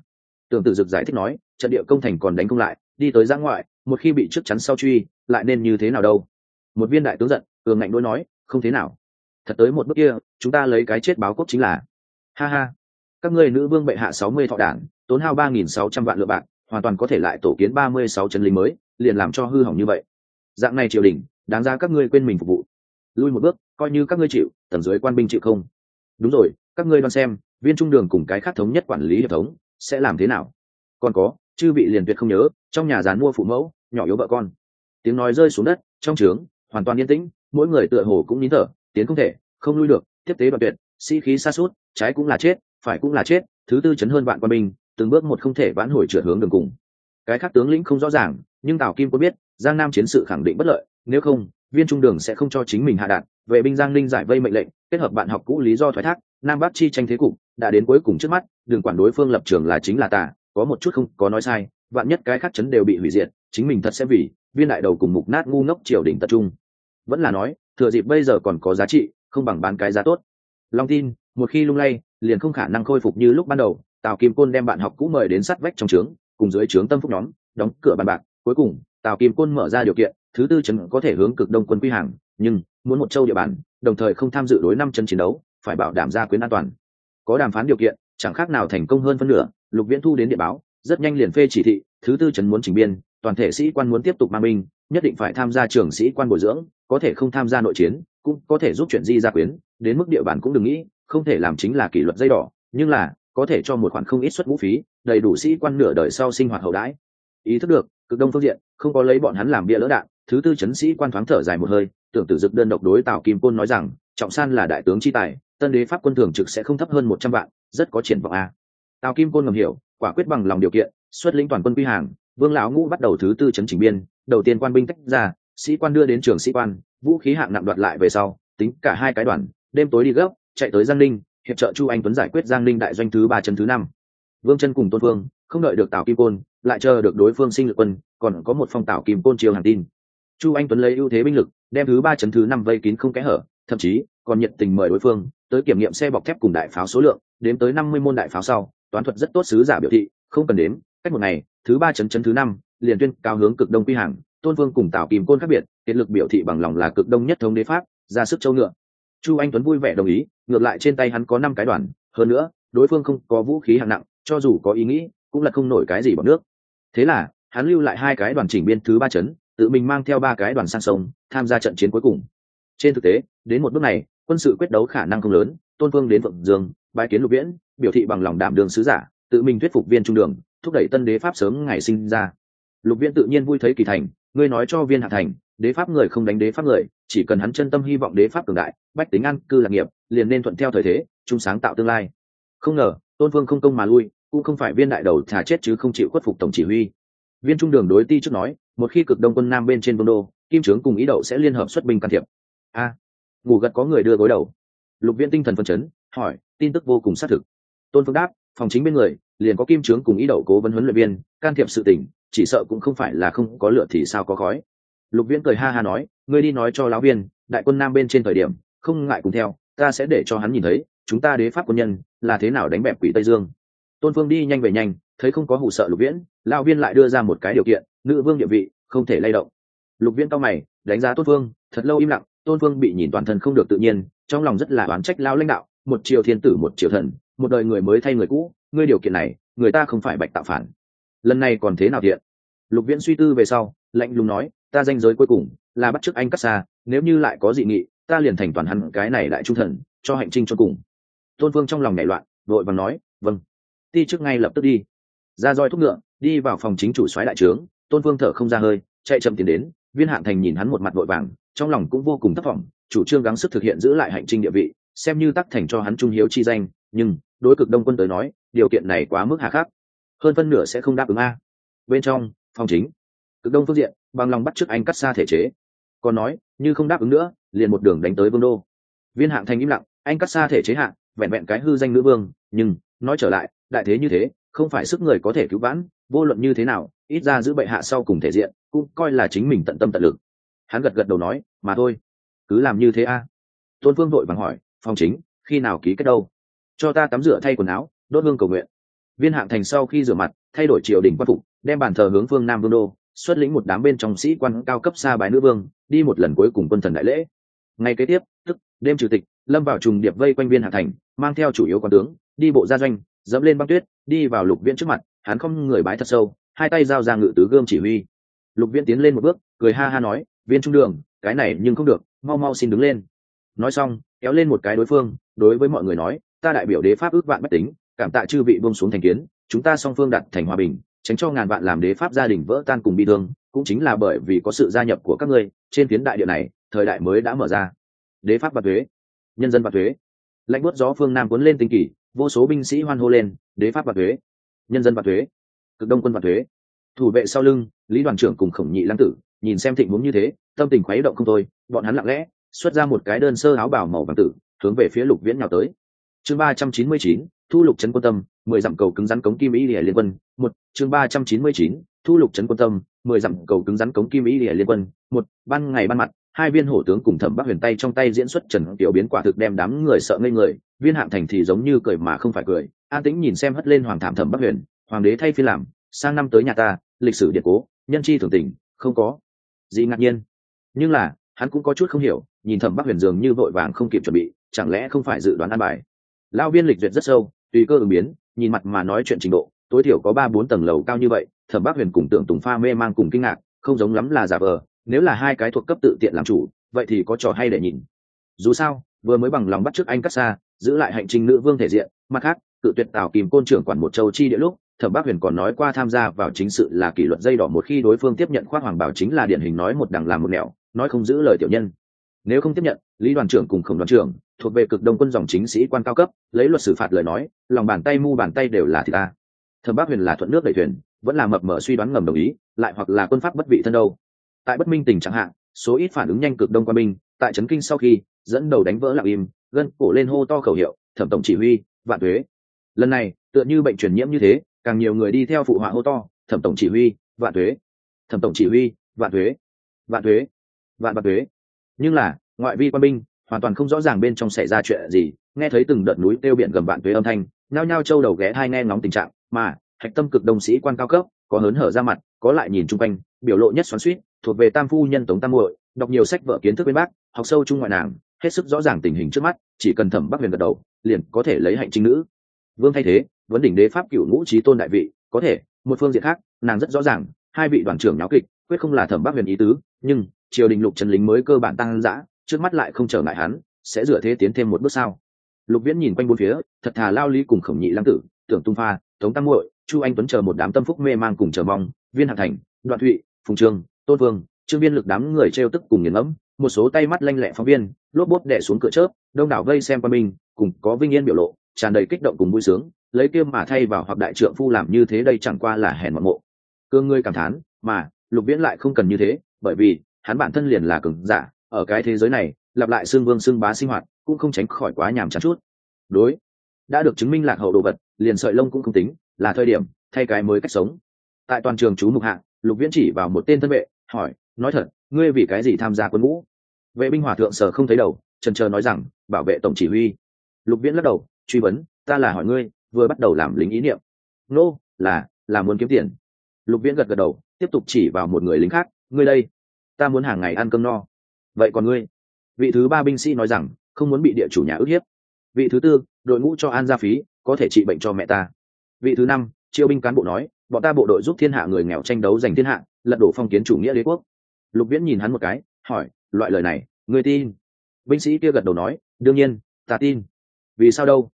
Tưởng tử dực giải thích nói, trận địa công thành còn đánh không lại, đi tới giã ngoại, một khi bị trước chắn sau truy, lại nên như thế nào đâu? Một viên đại tướng giận cường ngạnh đôi nói, không thế nào. Thật tới một bước kia, chúng ta lấy cái chết báo quốc chính là. Ha ha. Các ngươi nữ vương bệ hạ sáu mươi thọ đản tốn hao ba nghìn sáu trăm vạn lựa bạc, hoàn toàn có thể lại tổ kiến ba mươi sáu chân lính mới, liền làm cho hư hỏng như vậy. Dạng này triều đình, đáng ra các ngươi quên mình phục vụ. Lui một bước, coi như các ngươi chịu, tầng dưới quan binh chịu không? Đúng rồi, các ngươi đoán xem, viên trung đường cùng cái khác thống nhất quản lý hệ thống sẽ làm thế nào? Còn có, chư vị liền tuyệt không nhớ, trong nhà dán mua phụ mẫu, nhỏ yếu vợ con. Tiếng nói rơi xuống đất, trong trướng, hoàn toàn yên tĩnh, mỗi người tựa hồ cũng nín thở, tiến không thể, không lui được, tiếp tế đoạn tuyệt, sĩ khí xa suốt trái cũng là chết, phải cũng là chết, thứ tư chấn hơn vạn quân binh, từng bước một không thể vãn hồi trượt hướng đường cùng. Cái khác tướng lĩnh không rõ ràng, nhưng tào kim có biết, giang nam chiến sự khẳng định bất lợi, nếu không, viên trung đường sẽ không cho chính mình hạ đạn, vệ binh giang ninh giải vây mệnh lệnh, kết hợp bạn học cũ lý do thoái thác nam bắc chi tranh thế cục, đã đến cuối cùng trước mắt đường quản đối phương lập trường là chính là tà, có một chút không, có nói sai, vạn nhất cái khác chấn đều bị hủy diệt, chính mình thật sẽ vì viên đại đầu cùng mục nát ngu ngốc triều đình tập trung. Vẫn là nói, thừa dịp bây giờ còn có giá trị, không bằng bán cái giá tốt. Long tin, một khi lung lay, liền không khả năng khôi phục như lúc ban đầu, tào kim côn đem bạn học cũ mời đến sát vách trong trướng, cùng dưới trướng tâm phúc nhóm, đóng cửa bàn bạc. Cuối cùng, tào kim côn mở ra điều kiện, thứ tư chấn có thể hướng cực đông quân quy hàng, nhưng muốn một châu địa bàn, đồng thời không tham dự đối năm chân chiến đấu phải bảo đảm gia quyến an toàn. Có đàm phán điều kiện, chẳng khác nào thành công hơn phân nửa, lục viễn thu đến địa báo, rất nhanh liền phê chỉ thị, thứ tư trấn muốn trình biên, toàn thể sĩ quan muốn tiếp tục mang binh, nhất định phải tham gia trường sĩ quan bồi dưỡng, có thể không tham gia nội chiến, cũng có thể giúp chuyện di gia quyến, đến mức địa bàn cũng đừng nghĩ, không thể làm chính là kỷ luật dây đỏ, nhưng là, có thể cho một khoản không ít suất vũ phí, đầy đủ sĩ quan nửa đời sau sinh hoạt hậu đãi. Ý thức được, cực đông phương diện, không có lấy bọn hắn làm bia lỡ đạn thứ tư chấn sĩ quan thoáng thở dài một hơi, tưởng tử dực đơn độc đối tào kim côn nói rằng, trọng san là đại tướng chi tài, tân đế pháp quân thường trực sẽ không thấp hơn một trăm vạn, rất có triển vọng a. Tào kim côn ngầm hiểu, quả quyết bằng lòng điều kiện, xuất lĩnh toàn quân quy hàng, vương lão ngũ bắt đầu thứ tư chấn chỉnh biên, đầu tiên quan binh tách ra, sĩ quan đưa đến trường sĩ quan, vũ khí hạng nặng đoạt lại về sau, tính cả hai cái đoàn, đêm tối đi gấp, chạy tới giang ninh, hiệp trợ chu anh tuấn giải quyết giang ninh đại doanh thứ ba chân thứ năm. Vương chân cùng tôn phương không đợi được tào kim côn, lại chờ được đối phương sinh lực quân, còn có một phong tào kim côn chiều hàng tin chu anh tuấn lấy ưu thế binh lực, đem thứ ba chấn thứ năm vây kín không kẽ hở, thậm chí còn nhiệt tình mời đối phương tới kiểm nghiệm xe bọc thép cùng đại pháo số lượng, đếm tới năm mươi môn đại pháo sau, toán thuật rất tốt sứ giả biểu thị, không cần đếm, cách một ngày, thứ ba chấn chấn thứ năm, liền tuyên cao hướng cực đông quy hàng, tôn vương cùng tào kìm côn khác biệt tiện lực biểu thị bằng lòng là cực đông nhất thống đế pháp, ra sức châu ngựa. Chu anh tuấn vui vẻ đồng ý, ngược lại trên tay hắn có năm cái đoàn, hơn nữa, đối phương không có vũ khí hạng nặng, cho dù có ý nghĩ, cũng là không nổi cái gì bằng nước. Thế là, hắn lưu lại hai cái đoàn chỉnh biên thứ ba chấn tự mình mang theo ba cái đoàn sang sông, tham gia trận chiến cuối cùng. Trên thực tế, đến một bước này, quân sự quyết đấu khả năng không lớn, tôn vương đến vượng dương bãi kiến lục viễn, biểu thị bằng lòng đảm đường sứ giả, tự mình thuyết phục viên trung đường, thúc đẩy tân đế pháp sớm ngày sinh ra. Lục viễn tự nhiên vui thấy kỳ thành, ngươi nói cho viên hạ thành, đế pháp người không đánh đế pháp người, chỉ cần hắn chân tâm hy vọng đế pháp cường đại, bách tính an cư lạc nghiệp, liền nên thuận theo thời thế, chung sáng tạo tương lai. Không ngờ, tôn vương không công mà lui, cũng không phải viên đại đầu thả chết chứ không chịu khuất phục tổng chỉ huy. Viên trung đường đối ti trước nói một khi cực đông quân nam bên trên vương đô, kim trướng cùng ý đậu sẽ liên hợp xuất binh can thiệp. A, ngủ gật có người đưa gối đầu. Lục viên tinh thần phân chấn, hỏi, tin tức vô cùng xác thực. Tôn phương đáp, phòng chính bên người, liền có kim trướng cùng ý đậu cố vấn huấn luyện viên, can thiệp sự tình, chỉ sợ cũng không phải là không có lựa thì sao có khói. Lục viễn cười ha ha nói, ngươi đi nói cho lão viên, đại quân nam bên trên thời điểm, không ngại cùng theo, ta sẽ để cho hắn nhìn thấy, chúng ta đế pháp quân nhân, là thế nào đánh bẹp quỷ tây dương. Tôn phương đi nhanh về nhanh thấy không có hủ sợ lục viễn lão viên lại đưa ra một cái điều kiện nữ vương địa vị không thể lay động. Lục viễn cao mày, đánh giá tôn phương, thật lâu im lặng, tôn phương bị nhìn toàn thân không được tự nhiên, trong lòng rất là oán trách lao lãnh đạo, một triều thiên tử một triều thần, một đời người mới thay người cũ, ngươi điều kiện này, người ta không phải bạch tạo phản. Lần này còn thế nào thiện? Lục viễn suy tư về sau, lạnh lùng nói, ta danh giới cuối cùng là bắt chước anh cắt xa, nếu như lại có dị nghị, ta liền thành toàn hắn cái này lại trung thần, cho hành trinh cho cùng. Tôn phương trong lòng nảy loạn, vội vàng nói vâng ti trước ngay lập tức đi ra roi thúc ngựa, đi vào phòng chính chủ soái đại trướng, tôn vương thở không ra hơi, chạy chậm tiến đến, viên hạng thành nhìn hắn một mặt vội vàng, trong lòng cũng vô cùng thất vọng, chủ trương gắng sức thực hiện giữ lại hành trình địa vị, xem như tắc thành cho hắn trung hiếu chi danh, nhưng, đối cực đông quân tới nói, điều kiện này quá mức hà khắc. Hơn phân nửa sẽ không đáp ứng a. Bên trong, phòng chính, cực đông phương diện, bằng lòng bắt t anh cắt xa thể chế. Còn nói, như không đáp ứng nữa, liền một đường đánh tới vương đô. Viên hạng thành im lặng, anh cắt xa thể chế hạng vẹn vẹn cái hư danh nữ vương, nhưng, nói trở lại, đại thế như thế không phải sức người có thể cứu vãn, vô luận như thế nào, ít ra giữ bệ hạ sau cùng thể diện, cũng coi là chính mình tận tâm tận lực. Hắn gật gật đầu nói, mà thôi, cứ làm như thế a. Tôn phương vội vàng hỏi phòng chính, khi nào ký kết đâu? Cho ta tắm rửa thay quần áo, đốt hương cầu nguyện. Viên hạng thành sau khi rửa mặt, thay đổi triều đình quan phục, đem bàn thờ hướng phương nam vương đô, xuất lĩnh một đám bên trong sĩ quan cao cấp xa bái nữ vương, đi một lần cuối cùng quân thần đại lễ. Ngay kế tiếp, tức, đêm chủ tịch, lâm vào trùng điệp vây quanh viên hạ thành, mang theo chủ yếu quan tướng, đi bộ gia doanh dẫm lên băng tuyết, đi vào lục viễn trước mặt, hắn không người bái thật sâu, hai tay giao ra ngự tứ gươm chỉ huy. Lục viễn tiến lên một bước, cười ha ha nói, viên trung đường, cái này nhưng không được, mau mau xin đứng lên. Nói xong, kéo lên một cái đối phương, đối với mọi người nói, ta đại biểu đế pháp ước vạn bách tính, cảm tạ chư vị buông xuống thành kiến, chúng ta song phương đặt thành hòa bình, tránh cho ngàn vạn làm đế pháp gia đình vỡ tan cùng bị thương, cũng chính là bởi vì có sự gia nhập của các ngươi, trên phiến đại địa này, thời đại mới đã mở ra. Đế pháp và thuế nhân dân và thuế lãnh bút gió phương nam cuốn lên tinh kỳ vô số binh sĩ hoan hô lên, đế pháp và thuế, nhân dân và thuế, cực đông quân và thuế. Thủ vệ sau lưng, lý đoàn trưởng cùng khổng nhị lăng tử, nhìn xem thịnh huống như thế, tâm tình khuấy động không thôi, bọn hắn lặng lẽ, xuất ra một cái đơn sơ áo bảo màu vàng tử, hướng về phía lục viễn nào tới. Chương ba trăm chín mươi chín, thu lục trấn quân tâm, mười dặm cầu cứng rắn cống kim ý địa liên quân, một, chương ba trăm chín mươi chín, thu lục trấn quân tâm, mười dặm cầu cứng rắn cống kim ý địa liên quân, một, ban ngày ban mặt hai viên hổ tướng cùng thẩm bắc huyền tay trong tay diễn xuất trần tiểu biến quả thực đem đám người sợ ngây người, viên hạng thành thì giống như cười mà không phải cười. An tĩnh nhìn xem hất lên hoàng thảm thẩm bắc huyền, hoàng đế thay phi làm, sang năm tới nhà ta, lịch sử điện cố, nhân chi thường tình, không có gì ngạc nhiên. Nhưng là, hắn cũng có chút không hiểu, nhìn thẩm bắc huyền dường như vội vàng không kịp chuẩn bị, chẳng lẽ không phải dự đoán an bài? Lao viên lịch duyệt rất sâu, tùy cơ ứng biến, nhìn mặt mà nói chuyện trình độ, tối thiểu có ba bốn tầng lầu cao như vậy, thẩm bắc huyền cùng tưởng tùng pha mê mang cùng kinh ngạc, không giống lắm là giả vờ nếu là hai cái thuộc cấp tự tiện làm chủ, vậy thì có trò hay để nhìn. Dù sao, vừa mới bằng lòng bắt trước anh cắt xa giữ lại hành trình nữ vương thể diện, mặt khác tự tuyệt tào kìm côn trưởng quản một châu chi địa lúc, thẩm bác huyền còn nói qua tham gia vào chính sự là kỷ luật dây đỏ một khi đối phương tiếp nhận khoác hoàng bảo chính là điển hình nói một đằng làm một nẻo, nói không giữ lời tiểu nhân. Nếu không tiếp nhận, lý đoàn trưởng cùng khổng đoàn trưởng, thuộc về cực đông quân dòng chính sĩ quan cao cấp, lấy luật xử phạt lời nói, lòng bàn tay mu bàn tay đều là thì ta. Thẩm bác huyền là thuận nước đẩy thuyền, vẫn là mập mở suy đoán ngầm đồng ý, lại hoặc là quân pháp bất vị thân đâu tại bất minh tình chẳng hạn số ít phản ứng nhanh cực đông quan binh, tại trấn kinh sau khi, dẫn đầu đánh vỡ lặng im, gân cổ lên hô to khẩu hiệu, thẩm tổng chỉ huy, vạn thuế lần này, tựa như bệnh truyền nhiễm như thế, càng nhiều người đi theo phụ họa hô to, thẩm tổng chỉ huy, vạn thuế thẩm tổng chỉ huy, vạn thuế vạn thuế vạn vạn thuế nhưng là, ngoại vi quan binh, hoàn toàn không rõ ràng bên trong xảy ra chuyện gì, nghe thấy từng đợt núi tiêu biển gầm vạn thuế âm thanh, nhao nhao trâu đầu ghé hai nghe ngóng tình trạng, mà hạch tâm cực đồng sĩ quan cao cấp, có hớn hở ra mặt, có lại nhìn chung quanh, biểu lộ nhất xoắn suýt thuộc về tam phu nhân tống tam muội, đọc nhiều sách vở kiến thức bên bác, học sâu trung ngoại nàng, hết sức rõ ràng tình hình trước mắt, chỉ cần thẩm bắc huyền gật đầu, liền có thể lấy hạnh trinh nữ. Vương thay thế, vấn đỉnh đế pháp cựu ngũ trí tôn đại vị, có thể, một phương diện khác, nàng rất rõ ràng, hai vị đoàn trưởng nháo kịch, quyết không là thẩm bắc huyền ý tứ, nhưng, triều đình lục trần lính mới cơ bản tăng giã trước mắt lại không trở ngại hắn, sẽ dựa thế tiến thêm một bước sau. Lục viễn nhìn quanh bốn phía, thật thà lao lý cùng khổng nhị lăng tử, tưởng tung pha, tống tăng muội, chu anh tuấn chờ một đám tâm phúc mê mang cùng chờ mong, viên hạ thành, đoạn thụy, phùng trương tôn vương, trương viên lực đám người trêu tức cùng nghiền ngẫm, một số tay mắt lanh lẹ phóng viên, lốp bốt đẻ xuống cửa chớp, đông đảo vây xem qua mình, cùng có vinh yên biểu lộ, tràn đầy kích động cùng vui sướng, lấy kiêm mà thay vào hoặc đại trượng phu làm như thế đây chẳng qua là hèn mọn mộ. Cương ngươi cảm thán, mà, lục viễn lại không cần như thế, bởi vì, hắn bản thân liền là cường giả, ở cái thế giới này, lặp lại xương vương xương bá sinh hoạt, cũng không tránh khỏi quá nhàm chán chút. Đối, đã được chứng minh lạc hậu đồ vật, liền sợi lông cũng không tính, là thời điểm, thay cái mới cách sống. Tại toàn trường chú mục hạ, lục viễn chỉ vào một tên thân vệ hỏi nói thật ngươi vì cái gì tham gia quân ngũ? Vệ binh hỏa thượng sở không thấy đầu trần trờ nói rằng bảo vệ tổng chỉ huy. Lục viễn lắc đầu truy vấn ta là hỏi ngươi vừa bắt đầu làm lính ý niệm. Nô、no, là là muốn kiếm tiền. Lục viễn gật gật đầu tiếp tục chỉ vào một người lính khác ngươi đây ta muốn hàng ngày ăn cơm no. Vậy còn ngươi? Vị thứ ba binh sĩ nói rằng không muốn bị địa chủ nhà ức hiếp. Vị thứ tư đội ngũ cho an gia phí có thể trị bệnh cho mẹ ta. Vị thứ năm triệu binh cán bộ nói bọn ta bộ đội giúp thiên hạ người nghèo tranh đấu giành thiên hạ lật đổ phong kiến chủ nghĩa đế quốc. Lục viễn nhìn hắn một cái, hỏi, loại lời này người tin? Binh sĩ kia gật đầu nói, đương nhiên, ta tin. Vì sao đâu?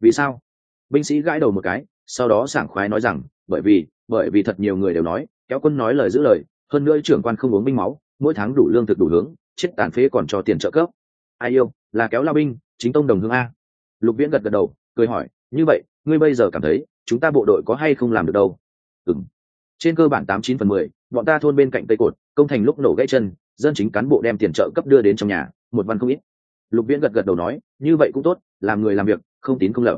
Vì sao? Binh sĩ gãi đầu một cái, sau đó sảng khoái nói rằng, bởi vì bởi vì thật nhiều người đều nói, kéo quân nói lời giữ lời, hơn nữa trưởng quan không uống binh máu, mỗi tháng đủ lương thực đủ hướng, chết tàn phế còn cho tiền trợ cấp. Ai yêu, là kéo lao binh, chính tông đồng hương a. Lục viễn gật gật đầu, cười hỏi, như vậy, ngươi bây giờ cảm thấy, chúng ta bộ đội có hay không làm được đâu? Ừng trên cơ bản tám chín phần mười bọn ta thôn bên cạnh tây cột, công thành lúc nổ gãy chân, dân chính cán bộ đem tiền trợ cấp đưa đến trong nhà, một văn không ít. Lục viễn gật gật đầu nói, như vậy cũng tốt, làm người làm việc, không tín không lợi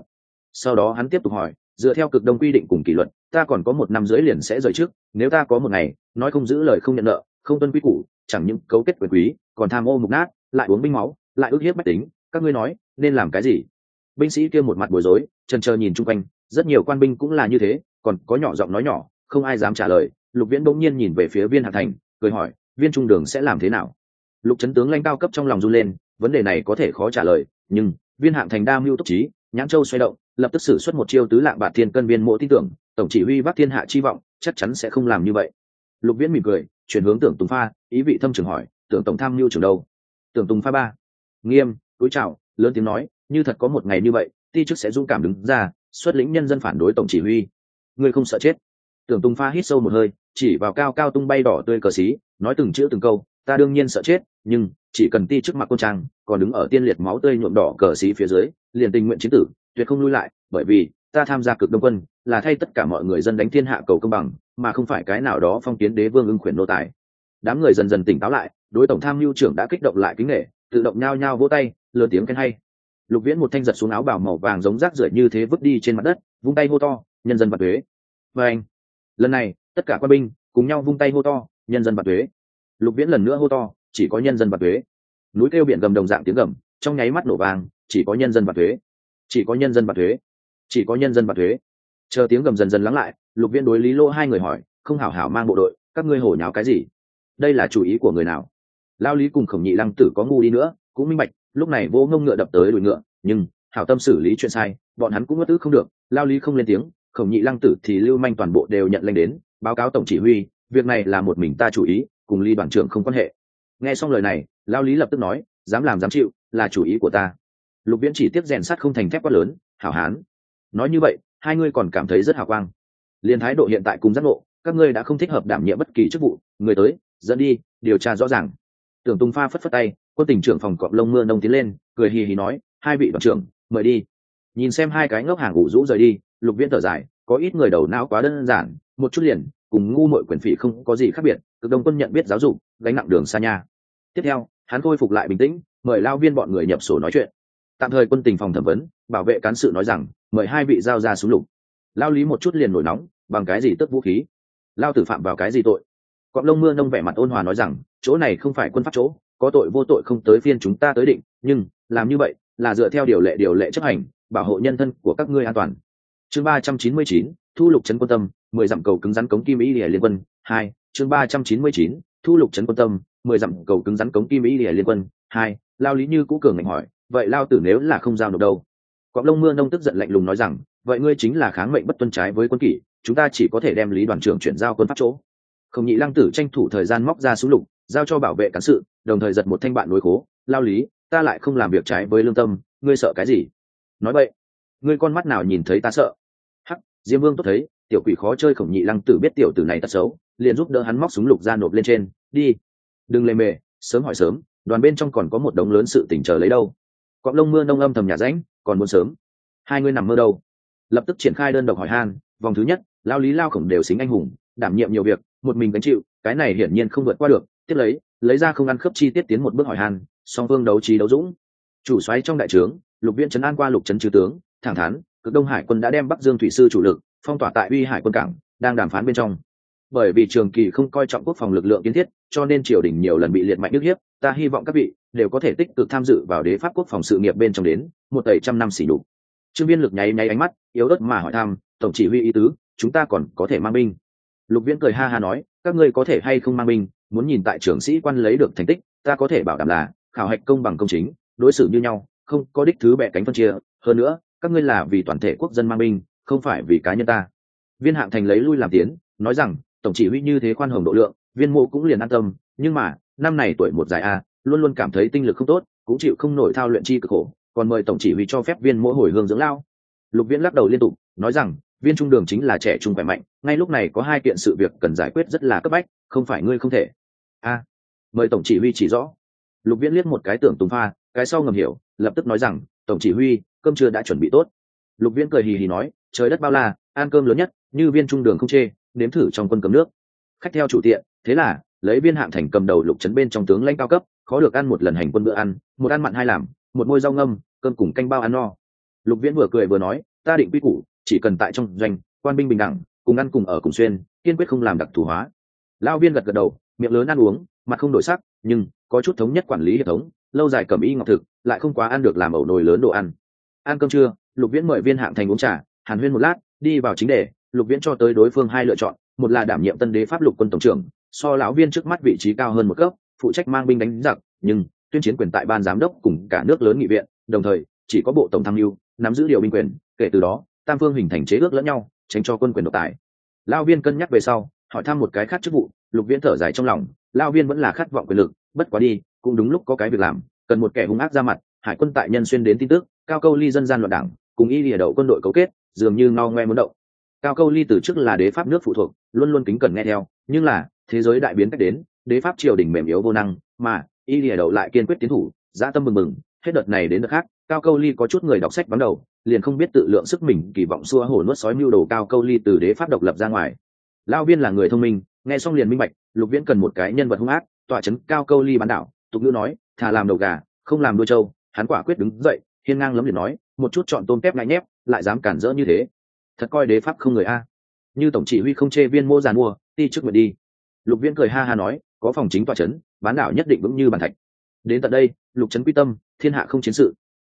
sau đó hắn tiếp tục hỏi, dựa theo cực đông quy định cùng kỷ luật, ta còn có một năm rưỡi liền sẽ rời trước, nếu ta có một ngày, nói không giữ lời không nhận nợ, không tuân quy củ, chẳng những cấu kết quyền quý, còn tham ô mục nát, lại uống binh máu, lại ước hiếp bách tính, các ngươi nói, nên làm cái gì? Binh sĩ kia một mặt bối rối, trần trờ nhìn chung quanh, rất nhiều quan binh cũng là như thế, còn có nhỏ giọng nói nhỏ, không ai dám trả lời lục viễn bỗng nhiên nhìn về phía viên hạ thành, cười hỏi, viên trung đường sẽ làm thế nào? Lục chấn tướng lãnh cao cấp trong lòng run lên, vấn đề này có thể khó trả lời, nhưng viên hạng thành đa mưu túc trí, nhãn châu xoay động, lập tức xử suất một chiêu tứ lạng bạc thiên cân viên mộ tin tưởng, tổng chỉ huy bắc thiên hạ chi vọng, chắc chắn sẽ không làm như vậy. Lục viễn mỉm cười, chuyển hướng tưởng tùng pha, ý vị thâm trường hỏi, tưởng tổng tham mưu trường đâu? Tưởng tùng pha ba, nghiêm cúi chào, lớn tiếng nói, như thật có một ngày như vậy, ti chức sẽ dũng cảm đứng ra, xuất lĩnh nhân dân phản đối tổng chỉ huy. Ngươi không sợ chết tưởng tùng pha hít sâu một hơi, chỉ vào cao cao tung bay đỏ tươi cờ xí, nói từng chữ từng câu, ta đương nhiên sợ chết, nhưng chỉ cần ti trước mặt quân trang, còn đứng ở tiên liệt máu tươi nhuộm đỏ cờ xí phía dưới, liền tình nguyện chiến tử, tuyệt không lui lại, bởi vì ta tham gia cực đông quân, là thay tất cả mọi người dân đánh thiên hạ cầu công bằng, mà không phải cái nào đó phong kiến đế vương ưng khuyển nô tài. Đám người dần dần tỉnh táo lại, đối tổng tham mưu trưởng đã kích động lại kính nghệ tự động nhao nhao vỗ tay lừa tiếng khen hay. Lục viễn một thanh giật xuống áo bảo màu vàng giống rác rưởi như thế vứt đi trên mặt đất, vung tay hô to, nhân dân và thuế và anh lần này, tất cả quân binh cùng nhau vung tay hô to, nhân dân bạc thuế lục viễn lần nữa hô to, chỉ có nhân dân bạc thuế núi kêu biển gầm đồng dạng tiếng gầm, trong nháy mắt nổ vàng chỉ có nhân dân bạc thuế chỉ có nhân dân bạc thuế chỉ có nhân dân bạc thuế chờ tiếng gầm dần dần lắng lại, lục viễn đối lý lô hai người hỏi, không hảo hảo mang bộ đội, các ngươi hổ nháo cái gì? Đây là chủ ý của người nào? Lao lý cùng khổng nhị lăng tử có ngu đi nữa, cũng minh bạch, lúc này vô ngông ngựa đập tới đuổi ngựa, nhưng hảo tâm xử lý chuyện sai, bọn hắn cũng ngất ức không được, lao lý không lên tiếng khổng nhị lăng tử thì lưu manh toàn bộ đều nhận lệnh đến, báo cáo tổng chỉ huy, việc này là một mình ta chủ ý, cùng ly đoàn trưởng không quan hệ. Nghe xong lời này, lao lý lập tức nói, dám làm dám chịu, là chủ ý của ta. Lục viễn chỉ tiếp rèn sắt không thành thép quá lớn, hảo hán. Nói như vậy, hai ngươi còn cảm thấy rất hào quang. Liên thái độ hiện tại cùng giác ngộ, các ngươi đã không thích hợp đảm nhiệm bất kỳ chức vụ, người tới, dẫn đi, điều tra rõ ràng. Tưởng tung pha phất phất tay, quân tỉnh trưởng phòng cọp lông mưa nông tiến lên, cười hì hì nói, hai vị đoàn trưởng, mời đi. Nhìn xem hai cái ngốc hàng ủ rũ rời đi lục viễn thở dài, có ít người đầu não quá đơn giản, một chút liền, cùng ngu mội quyền phỉ không có gì khác biệt, cực đông quân nhận biết giáo dục, gánh nặng đường xa nha. Tiếp theo, hắn khôi phục lại bình tĩnh, mời lao viên bọn người nhập sổ nói chuyện. Tạm thời quân tình phòng thẩm vấn, bảo vệ cán sự nói rằng, mời hai vị giao ra súng lục. Lao lý một chút liền nổi nóng, bằng cái gì tức vũ khí? Lao tử phạm vào cái gì tội? Cọp lông mưa nông vẻ mặt ôn hòa nói rằng, chỗ này không phải quân pháp chỗ, có tội vô tội không tới phiên chúng ta tới định, nhưng, làm như vậy, là dựa theo điều lệ điều lệ chấp hành, bảo hộ nhân thân của các ngươi an toàn chương ba trăm chín mươi chín, thu lục trấn quân tâm, mười dặm cầu cứng rắn cống kim ý địa liên quân. Hai, chương ba trăm chín mươi chín, thu lục trấn quân tâm, mười dặm cầu cứng rắn cống kim ý địa liên quân. Hai, lao lý như cũ cường ngạnh hỏi, vậy lao tử nếu là không giao nộp đâu? Cọp lông mưa nông tức giận lạnh lùng nói rằng, vậy ngươi chính là kháng mệnh bất tuân trái với quân kỷ, chúng ta chỉ có thể đem lý đoàn trưởng chuyển giao quân pháp chỗ. Không nhị lăng tử tranh thủ thời gian móc ra súng lục, giao cho bảo vệ cán sự, đồng thời giật một thanh bạn núi khố, lao lý, ta lại không làm việc trái với lương tâm, ngươi sợ cái gì? Nói vậy ngươi con mắt nào nhìn thấy ta sợ? Hắc, diêm vương tốt thấy, tiểu quỷ khó chơi khổng nhị lăng tử biết tiểu tử này tật xấu, liền giúp đỡ hắn móc súng lục ra nộp lên trên. Đi. Đừng lề mề, sớm hỏi sớm, đoàn bên trong còn có một đống lớn sự tỉnh chờ lấy đâu. Cọp lông mưa nông âm thầm nhà rãnh, còn muốn sớm. Hai ngươi nằm mơ đâu? Lập tức triển khai đơn độc hỏi han, vòng thứ nhất, lao lý lao khổng đều xính anh hùng, đảm nhiệm nhiều việc, một mình gánh chịu, cái này hiển nhiên không vượt qua được, tiếp lấy lấy ra không ăn khớp chi tiết tiến một bước hỏi han, song phương đấu trí đấu dũng. Chủ xoáy trong đại trướng, lục viên trấn an qua lục trấn chư tướng thẳng thắn, cực đông hải quân đã đem bắc dương thủy sư chủ lực phong tỏa tại uy hải quân cảng, đang đàm phán bên trong. Bởi vì trường kỳ không coi trọng quốc phòng lực lượng kiến thiết, cho nên triều đình nhiều lần bị liệt mạnh nước hiếp, ta hy vọng các vị đều có thể tích cực tham dự vào đế pháp quốc phòng sự nghiệp bên trong đến một tẩy trăm năm xỉ đục trương viên lực nháy nháy ánh mắt, yếu đất mà hỏi thăm, tổng chỉ huy ý tứ, chúng ta còn có thể mang binh? Lục viễn cười ha ha nói, các ngươi có thể hay không mang binh, muốn nhìn tại trưởng sĩ quan lấy được thành tích, ta có thể bảo đảm là khảo hạch công bằng công chính, đối xử như nhau, không có đích thứ bẻ cánh phân chia. Hơn nữa các ngươi là vì toàn thể quốc dân mang binh, không phải vì cá nhân ta. Viên hạng thành lấy lui làm tiến, nói rằng, tổng chỉ huy như thế khoan hồng độ lượng, viên mộ cũng liền an tâm, nhưng mà, năm này tuổi một dài a, luôn luôn cảm thấy tinh lực không tốt, cũng chịu không nổi thao luyện chi cực khổ, còn mời tổng chỉ huy cho phép viên mỗi hồi hương dưỡng lao. Lục viễn lắc đầu liên tục, nói rằng, viên trung đường chính là trẻ trung khỏe mạnh, ngay lúc này có hai kiện sự việc cần giải quyết rất là cấp bách, không phải ngươi không thể. A, mời tổng chỉ huy chỉ rõ. Lục viễn liếc một cái tưởng tùng pha, cái sau ngầm hiểu, lập tức nói rằng tổng chỉ huy, cơm trưa đã chuẩn bị tốt. Lục viễn cười hì hì nói, trời đất bao la, ăn cơm lớn nhất, như viên trung đường không chê, nếm thử trong quân cầm nước. Khách theo chủ tiện, thế là, lấy viên hạng thành cầm đầu lục trấn bên trong tướng lãnh cao cấp, khó được ăn một lần hành quân bữa ăn, một ăn mặn hai làm, một môi rau ngâm, cơm cùng canh bao ăn no. Lục viễn vừa cười vừa nói, ta định quy củ, chỉ cần tại trong doanh, quan binh bình đẳng, cùng ăn cùng ở cùng xuyên, kiên quyết không làm đặc thù hóa. Lao viên gật gật đầu, miệng lớn ăn uống, mặt không đổi sắc, nhưng có chút thống nhất quản lý hệ thống lâu dài cầm y ngọc thực, lại không quá ăn được làm ẩu nồi lớn đồ ăn. Ăn cơm trưa, lục viễn mời viên hạng thành uống trà, hàn huyên một lát, đi vào chính đề, lục viễn cho tới đối phương hai lựa chọn, một là đảm nhiệm tân đế pháp lục quân tổng trưởng, so lão viên trước mắt vị trí cao hơn một cấp, phụ trách mang binh đánh giặc, nhưng tuyên chiến quyền tại ban giám đốc cùng cả nước lớn nghị viện, đồng thời chỉ có bộ tổng tham mưu, nắm giữ điều binh quyền, kể từ đó, tam phương hình thành chế ước lẫn nhau, tránh cho quân quyền độc tài. Lao viên cân nhắc về sau, hỏi thăm một cái khác chức vụ, lục viễn thở dài trong lòng lao viên vẫn là khát vọng quyền lực, bất quá đi cũng đúng lúc có cái việc làm, cần một kẻ hung ác ra mặt, hải quân tại nhân xuyên đến tin tức, cao câu ly dân gian loạn đảng, cùng y lìa đậu quân đội cấu kết, dường như ngao ngoe muốn động. Cao câu ly từ trước là đế pháp nước phụ thuộc, luôn luôn kính cẩn nghe theo, nhưng là, thế giới đại biến cách đến, đế pháp triều đình mềm yếu vô năng, mà, y lìa đậu lại kiên quyết tiến thủ, dã tâm mừng mừng, hết đợt này đến đợt khác, cao câu ly có chút người đọc sách vắng đầu, liền không biết tự lượng sức mình, kỳ vọng xua hổ nuốt sói mưu đồ cao câu ly từ đế pháp độc lập ra ngoài. Lao viên là người thông minh, nghe xong liền minh bạch, lục viễn cần một cái nhân vật hung ác, tọa chấn cao câu ly bán đảo tục ngữ nói thà làm đầu gà, không làm đuôi trâu. Hắn quả quyết đứng dậy, hiên ngang lấm liền nói, một chút chọn tôm kép ngại nhép, lại dám cản rỡ như thế. Thật coi đế pháp không người a. Như tổng chỉ huy không chê viên mô giàn mua, ti trước nguyện đi. Lục viễn cười ha ha nói, có phòng chính tọa chấn, bán đảo nhất định vững như bàn thạch. Đến tận đây, lục trấn quy tâm, thiên hạ không chiến sự.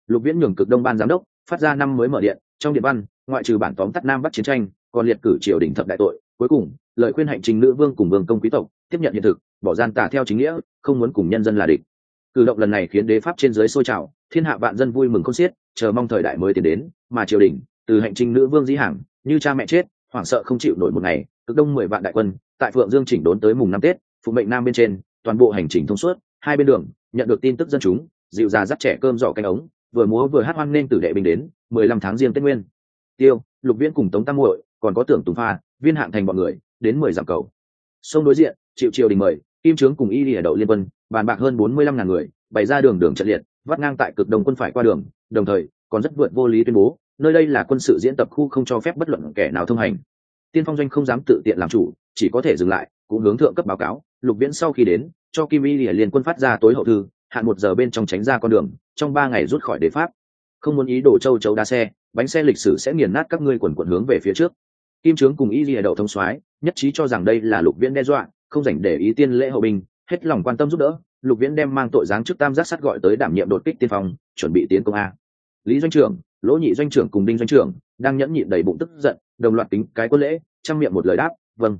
Lục viễn nhường cực đông ban giám đốc, phát ra năm mới mở điện, trong điện văn, ngoại trừ bản tóm tắt nam bắc chiến tranh, còn liệt cử triều đình thập đại tội. Cuối cùng, lời khuyên hành trình nữ vương cùng vương công quý tộc, tiếp nhận hiện thực, bỏ gian tả theo chính nghĩa không muốn cùng nhân dân là địch. Cử động lần này khiến đế pháp trên dưới sôi trào, thiên hạ vạn dân vui mừng không xiết, chờ mong thời đại mới tiến đến, mà triều đình, từ hành trình nữ vương dĩ hàng như cha mẹ chết, hoảng sợ không chịu nổi một ngày, cực đông mười vạn đại quân, tại phượng dương chỉnh đốn tới mùng năm tết phụ mệnh nam bên trên, toàn bộ hành trình thông suốt, hai bên đường, nhận được tin tức dân chúng, dịu già dắt trẻ cơm giỏ canh ống, vừa múa vừa hát hoan nên tử đệ binh đến, mười lăm tháng riêng tết nguyên. Tiêu, lục viễn cùng tống tam muội, còn có tưởng tùng pha, viên hạng thành bọn người, đến mười dặm cầu. Sông đối diện chịu triều đình mời kim trướng cùng y đi ở đậu liên quân, bàn bạc hơn bốn mươi lăm ngàn người, bày ra đường đường trận liệt, vắt ngang tại cực đông quân phải qua đường, đồng thời, còn rất vượt vô lý tuyên bố, nơi đây là quân sự diễn tập khu không cho phép bất luận kẻ nào thông hành. Tiên phong doanh không dám tự tiện làm chủ, chỉ có thể dừng lại, cũng hướng thượng cấp báo cáo, lục viễn sau khi đến, cho kim y lìa liên quân phát ra tối hậu thư, hạn một giờ bên trong tránh ra con đường, trong ba ngày rút khỏi đế pháp. Không muốn ý đồ châu chấu đa xe, bánh xe lịch sử sẽ nghiền nát các ngươi quần quận hướng về phía trước. Kim trướng cùng y lìa đậu thông soái, nhất trí cho rằng đây là lục viễn đe dọa không dành để ý tiên lễ hậu binh, hết lòng quan tâm giúp đỡ, lục viễn đem mang tội giáng chức tam giác sắt gọi tới đảm nhiệm đột kích tiên phong, chuẩn bị tiến công a. Lý doanh trưởng, lỗ nhị doanh trưởng cùng đinh doanh trưởng đang nhẫn nhịn đầy bụng tức giận, đồng loạt tính cái quân lễ, trang miệng một lời đáp vâng.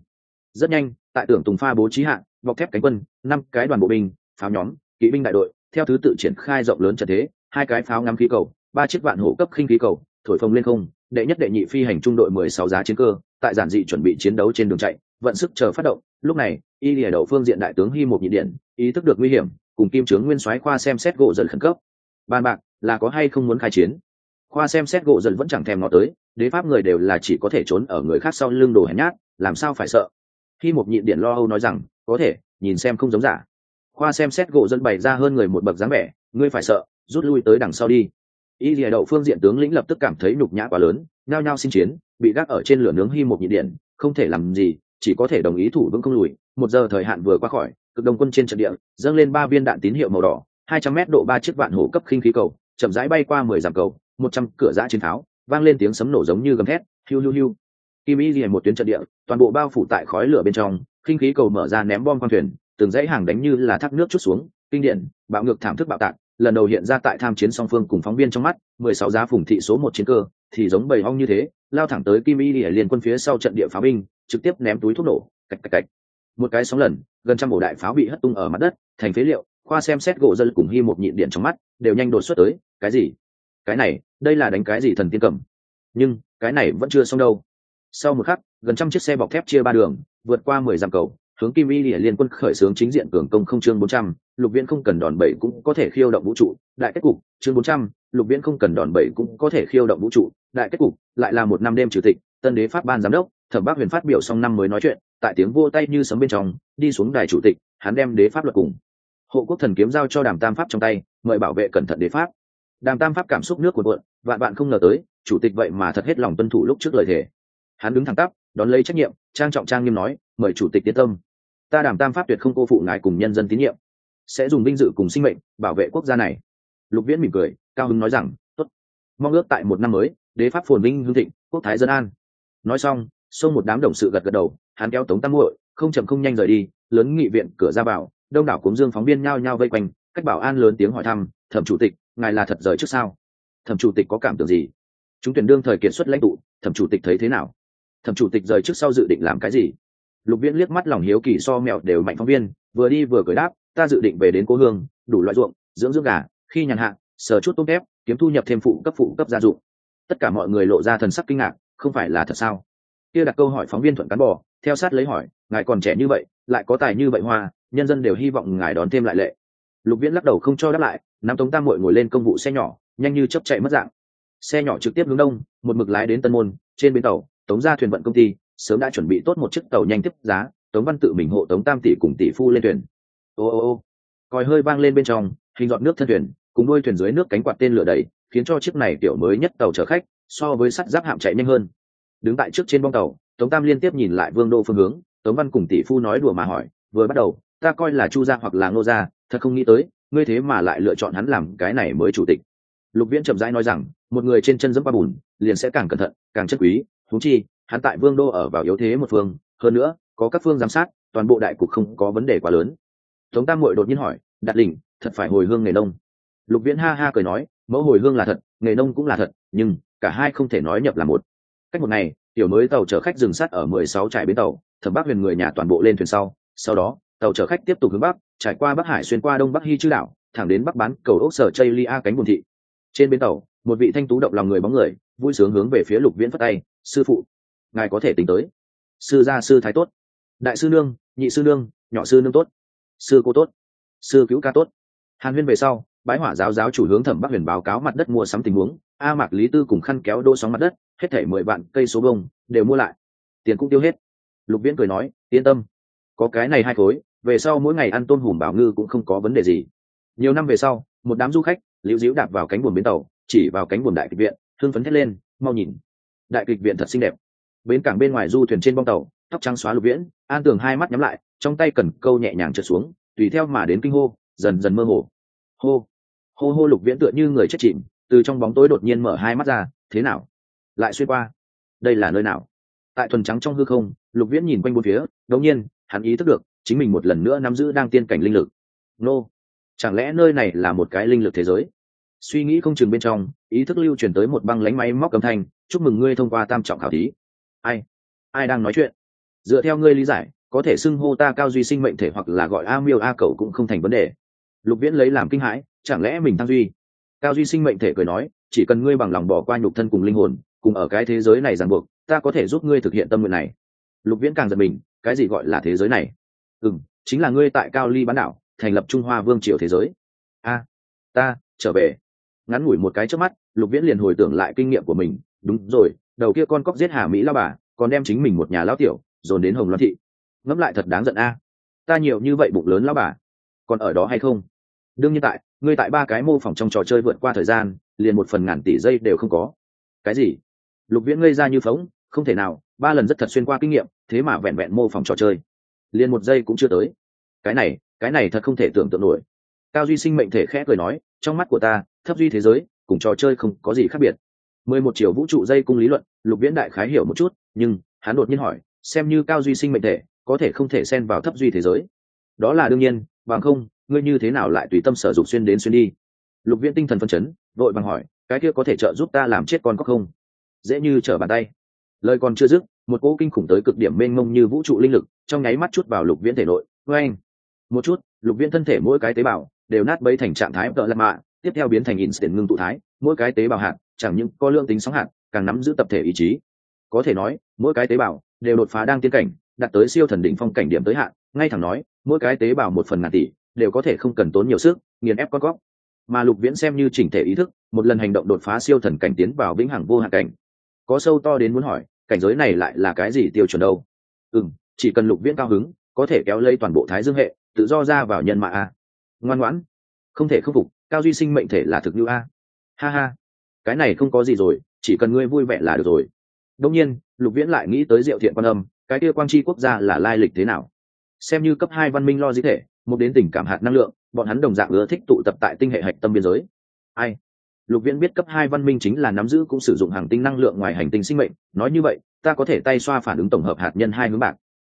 Rất nhanh, tại tưởng tùng pha bố trí hạn bọc thép cánh quân, năm cái đoàn bộ binh, pháo nhóm, kỵ binh đại đội, theo thứ tự triển khai rộng lớn trận thế, hai cái pháo ngắm khí cầu, ba chiếc vạn hổ cấp khinh khí cầu, thổi phồng lên không, đệ nhất đệ nhị phi hành trung đội mười sáu giá chiến cơ, tại giản dị chuẩn bị chiến đấu trên đường chạy vận sức chờ phát động, lúc này, y lìa đầu phương diện đại tướng hy một nhị điện, ý thức được nguy hiểm, cùng kim trướng nguyên soái khoa xem xét gỗ dần khẩn cấp. Bàn bạc, là có hay không muốn khai chiến? Khoa xem xét gỗ dần vẫn chẳng thèm ngó tới, đế pháp người đều là chỉ có thể trốn ở người khác sau lưng đồ hèn nhát, làm sao phải sợ? Khi một nhị điện lo âu nói rằng, có thể, nhìn xem không giống giả. Khoa xem xét gỗ dân bày ra hơn người một bậc dáng vẻ, ngươi phải sợ, rút lui tới đằng sau đi. Y lìa đậu phương diện tướng lĩnh lập tức cảm thấy nhục nhã quá lớn, nhao nhao xin chiến, bị gác ở trên lửa nướng hy một nhị điện, không thể làm gì chỉ có thể đồng ý thủ vững không lùi. Một giờ thời hạn vừa qua khỏi, cực đồng quân trên trận địa, dâng lên ba viên đạn tín hiệu màu đỏ, hai trăm mét độ ba chiếc vạn hổ cấp khinh khí cầu, chậm rãi bay qua mười dặm cầu, một trăm cửa giã chiến tháo, vang lên tiếng sấm nổ giống như gầm thét, hiu hiu hiu. Kim y liền một tuyến trận địa, toàn bộ bao phủ tại khói lửa bên trong, khinh khí cầu mở ra ném bom khoang thuyền, từng dãy hàng đánh như là thác nước chút xuống, kinh điện bạo ngược thảm thức bạo tạc, lần đầu hiện ra tại tham chiến song phương cùng phóng viên trong mắt, mười sáu giá phủng thị số một chiến cơ, thì giống bầy ong như thế, lao thẳng tới kim y lìa liên quân phía sau trận địa pháo binh trực tiếp ném túi thuốc nổ, cạch cạch cạch. Một cái sóng lần, gần trăm ổ đại pháo bị hất tung ở mặt đất, thành phế liệu, khoa xem xét gỗ dân cùng hy một nhịn điện trong mắt, đều nhanh đột xuất tới, cái gì? Cái này, đây là đánh cái gì thần tiên cầm? Nhưng, cái này vẫn chưa xong đâu. Sau một khắc, gần trăm chiếc xe bọc thép chia ba đường, vượt qua mười dặm cầu, hướng kim y lìa liên quân khởi xướng chính diện cường công không chương bốn trăm, lục viễn không cần đòn bẩy cũng có thể khiêu động vũ trụ, đại kết cục, chương bốn trăm, lục viễn không cần đòn bẩy cũng có thể khiêu động vũ trụ, đại kết cục, lại là một năm đêm trừ tịch, tân đế pháp ban giám đốc thẩm bác huyền phát biểu xong năm mới nói chuyện, tại tiếng vô tay như sấm bên trong, đi xuống đài chủ tịch, hắn đem đế pháp luật cùng hộ quốc thần kiếm giao cho đàm tam pháp trong tay, mời bảo vệ cẩn thận đế pháp. Đàm tam pháp cảm xúc nước của cuộn, vạn bạn không ngờ tới, chủ tịch vậy mà thật hết lòng tuân thủ lúc trước lời thề. Hắn đứng thẳng tắp, đón lấy trách nhiệm, trang trọng trang nghiêm nói, mời chủ tịch tiến tâm. Ta Đàm tam pháp tuyệt không cô phụ ngài cùng nhân dân tín nhiệm. Sẽ dùng vinh dự cùng sinh mệnh bảo vệ quốc gia này. Lục viễn mỉm cười, cao hứng nói rằng, tốt. Mong ước tại một năm mới, đế pháp phồn vinh hương thịnh, quốc thái dân an. Nói xong xông một đám đồng sự gật gật đầu, hắn kéo tống tam muội, không chậm không nhanh rời đi, lớn nghị viện cửa ra vào, đông đảo cúng dương phóng viên nhao nhao vây quanh, cách bảo an lớn tiếng hỏi thăm, thẩm chủ tịch, ngài là thật rời trước sao? Thẩm chủ tịch có cảm tưởng gì? Chúng tuyển đương thời kiệt xuất lãnh tụ, thẩm chủ tịch thấy thế nào? Thẩm chủ tịch rời trước sau dự định làm cái gì? Lục viễn liếc mắt lòng hiếu kỳ so mèo đều mạnh phóng viên, vừa đi vừa cười đáp, ta dự định về đến cố hương, đủ loại ruộng, dưỡng dưỡng gà, khi nhàn hạ, sờ chút tôm tép, kiếm thu nhập thêm phụ cấp phụ cấp gia dụng. Tất cả mọi người lộ ra thần sắc kinh ngạc, không phải là thật sao? Kia đặt câu hỏi phóng viên thuận cán bò theo sát lấy hỏi, ngài còn trẻ như vậy, lại có tài như vậy hoa, nhân dân đều hy vọng ngài đón thêm lại lệ. Lục viễn lắc đầu không cho đáp lại nam tống tam mội ngồi lên công vụ xe nhỏ, nhanh như chấp chạy mất dạng. Xe nhỏ trực tiếp hướng đông, một mực lái đến tân môn, trên bến tàu, tống ra thuyền vận công ty, sớm đã chuẩn bị tốt một chiếc tàu nhanh tiếp giá, tống văn tự mình hộ tống tam tỷ cùng tỷ phu lên thuyền. Ô ô ô. Còi hơi vang lên bên trong, hình dọn nước thân thuyền, cùng đôi thuyền dưới nước cánh quạt tên lửa đầy khiến cho chiếc này kiểu mới nhất tàu chở khách, so với sắt giáp hạm chạy nhanh hơn đứng tại trước trên bong tàu, tống tam liên tiếp nhìn lại vương đô phương hướng, tống văn cùng tỷ phu nói đùa mà hỏi, vừa bắt đầu, ta coi là chu gia hoặc là ngô gia, thật không nghĩ tới, ngươi thế mà lại lựa chọn hắn làm cái này mới chủ tịch. Lục viễn chậm rãi nói rằng, một người trên chân dẫm ba bùn, liền sẽ càng cẩn thận, càng chất quý thú chi, hắn tại vương đô ở vào yếu thế một phương, hơn nữa, có các phương giám sát, toàn bộ đại cục không có vấn đề quá lớn. Tống tam muội đột nhiên hỏi, đạt đỉnh thật phải hồi hương nghề nông? Lục viễn ha ha cười nói, mẫu hồi hương là thật, nghề nông cũng là thật, nhưng cả hai không thể nói nhập là một cách một ngày, tiểu mới tàu chở khách dừng sát ở mười sáu trại bến tàu, thẩm bắc huyền người nhà toàn bộ lên thuyền sau. Sau đó, tàu chở khách tiếp tục hướng bắc, trải qua bắc hải xuyên qua đông bắc hy chư đảo, thẳng đến bắc bán, cầu ốc sở chây lia cánh buồn thị. Trên bến tàu, một vị thanh tú động lòng người bóng người, vui sướng hướng về phía lục viễn phất tay, sư phụ, ngài có thể tính tới. Sư gia, sư thái tốt. Đại sư nương, nhị sư nương, nhỏ sư nương tốt. Sư cô tốt. Sư cứu ca tốt. Hàn huyên về sau, bái hỏa giáo giáo chủ hướng thẩm bắc huyền báo cáo mặt đất mua sắm tình huống. A mạc lý tư cùng khăn kéo đô sóng mặt đất hết thể mười vạn cây số bông, đều mua lại. Tiền cũng tiêu hết. Lục viễn cười nói, yên tâm, có cái này hai khối, về sau mỗi ngày ăn tôm hùm bảo ngư cũng không có vấn đề gì. Nhiều năm về sau, một đám du khách, liễu diễu đạp vào cánh buồm bến tàu, chỉ vào cánh buồm đại kịch viện thương phấn thét lên, mau nhìn, đại kịch viện thật xinh đẹp. Bến cảng bên ngoài du thuyền trên bong tàu, tóc trắng xóa lục viễn, an tường hai mắt nhắm lại, trong tay cần câu nhẹ nhàng trượt xuống, tùy theo mà đến kinh hô, dần dần mơ hồ. Hô hô hô lục viễn tựa như người chết chìm, từ trong bóng tối đột nhiên mở hai mắt ra, thế nào? Lại xuyên qua. Đây là nơi nào? Tại thuần trắng trong hư không, lục viễn nhìn quanh bốn phía đột nhiên, hắn ý thức được, chính mình một lần nữa nắm giữ đang tiên cảnh linh lực. Nô, chẳng lẽ nơi này là một cái linh lực thế giới? Suy nghĩ không chừng bên trong, ý thức lưu truyền tới một băng lánh máy móc âm thanh, chúc mừng ngươi thông qua tam trọng khảo thí. Ai? Ai đang nói chuyện? Dựa theo ngươi lý giải, có thể xưng hô ta cao duy sinh mệnh thể hoặc là gọi a miêu a cầu cũng không thành vấn đề. Lục viễn lấy làm kinh hãi, chẳng lẽ mình thăng duy? Cao duy sinh mệnh thể cười nói, chỉ cần ngươi bằng lòng bỏ qua nhục thân cùng linh hồn cùng ở cái thế giới này ràng buộc, ta có thể giúp ngươi thực hiện tâm nguyện này. Lục viễn càng giật mình, cái gì gọi là thế giới này? Ừ m chính là ngươi tại cao ly bán đảo, thành lập trung hoa vương triều thế giới. A, ta, trở về. Ngắn ngủi một cái trước mắt, lục viễn liền hồi tưởng lại kinh nghiệm của mình. Đúng rồi, đầu kia con cóc giết hà mỹ lao bà, còn đem chính mình một nhà lao tiểu, dồn đến hồng loan thị. Ngẫm lại thật đáng giận a. Ta nhiều như vậy bụng lớn lao bà, còn ở đó hay không? Đương nhiên tại, ngươi tại ba cái mô phỏng trong trò chơi vượt qua thời gian, liền một phần ngàn tỷ giây đều không có. Cái gì? Lục viễn ngây ra như phóng, không thể nào, ba lần rất thật xuyên qua kinh nghiệm, thế mà vẹn vẹn mô phỏng trò chơi. Liền một giây cũng chưa tới. Cái này cái này thật không thể tưởng tượng nổi. Cao duy sinh mệnh thể khẽ cười nói, trong mắt của ta, thấp duy thế giới, cùng trò chơi không có gì khác biệt. Mười một triệu vũ trụ dây cung lý luận, lục viễn đại khái hiểu một chút, nhưng, hắn đột nhiên hỏi, xem như cao duy sinh mệnh thể, có thể không thể xen vào thấp duy thế giới? Đó là đương nhiên, bằng không, ngươi như thế nào lại tùy tâm sở dụng xuyên đến xuyên đi? Lục viễn tinh thần phân chấn, vội bằng hỏi, cái kia có thể trợ giúp ta làm chết con có không? Dễ như trở bàn tay. Lời còn chưa dứt, một cỗ kinh khủng tới cực điểm mênh mông như vũ trụ linh lực, trong nháy mắt chút vào lục viễn thể nội. Vê một chút, lục viễn thân thể mỗi cái tế bào đều nát bấy thành trạng thái vợ lạc mạ, tiếp theo biến thành instant ngưng tụ thái, mỗi cái tế bào hạt, chẳng những có lượng tính sóng hạt, càng nắm giữ tập thể ý chí. Có thể nói, mỗi cái tế bào đều đột phá đang tiến cảnh, đạt tới siêu thần đỉnh phong cảnh điểm tới hạn, ngay thẳng nói, mỗi cái tế bào một phần ngàn tỷ đều có thể không cần tốn nhiều sức, nghiền ép con góc. Mà lục viễn xem như chỉnh thể ý thức, một lần hành động đột phá siêu thần cảnh tiến vào vĩnh hằng vô hạn cảnh có sâu to đến muốn hỏi, cảnh giới này lại là cái gì tiêu chuẩn đâu? Ừ m chỉ cần lục viễn cao hứng, có thể kéo lây toàn bộ thái dương hệ, tự do ra vào nhân mạ a. Ngoan ngoãn. Không thể khâm phục, cao duy sinh mệnh thể là thực như a. Ha ha. Cái này không có gì rồi, chỉ cần ngươi vui vẻ là được rồi. Đông nhiên, lục viễn lại nghĩ tới diệu thiện quan âm, cái kia quang tri quốc gia là lai lịch thế nào? Xem như cấp hai văn minh lo dĩ thể, một đến tình cảm hạt năng lượng, bọn hắn đồng dạng ưa thích tụ tập tại tinh hệ hạch tâm biên giới. Ai? Lục viễn biết cấp hai văn minh chính là nắm giữ cũng sử dụng hàng tinh năng lượng ngoài hành tinh sinh mệnh, nói như vậy, ta có thể tay xoa phản ứng tổng hợp hạt nhân hai hướng bạc.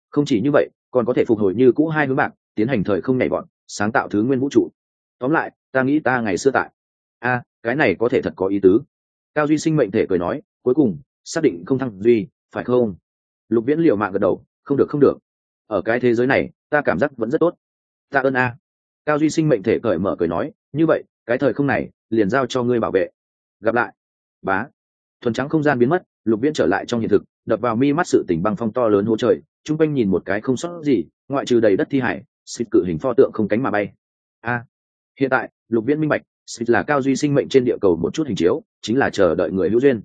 Không chỉ như vậy, còn có thể phục hồi như cũ hai hướng bạc, tiến hành thời không nhảy bọn sáng tạo thứ nguyên vũ trụ. Tóm lại, ta nghĩ ta ngày xưa tại. A, cái này có thể thật có ý tứ. Cao duy sinh mệnh thể cười nói, cuối cùng, xác định không thăng duy, phải không? Lục viễn liều mạng gật đầu, không được không được. Ở cái thế giới này, ta cảm giác vẫn rất tốt. Ta ơn a. Cao duy sinh mệnh thể cởi mở cười nói, như vậy cái thời không này, liền giao cho ngươi bảo vệ. Gặp lại. Bá. Thuần trắng không gian biến mất, lục viễn trở lại trong hiện thực, đập vào mi mắt sự tỉnh băng phong to lớn hố trời, chung quanh nhìn một cái không sót gì, ngoại trừ đầy đất thi hải, xịt cự hình pho tượng không cánh mà bay. A. À, hiện tại, lục viễn minh bạch, xịt là cao duy sinh mệnh trên địa cầu một chút hình chiếu, chính là chờ đợi người hữu duyên.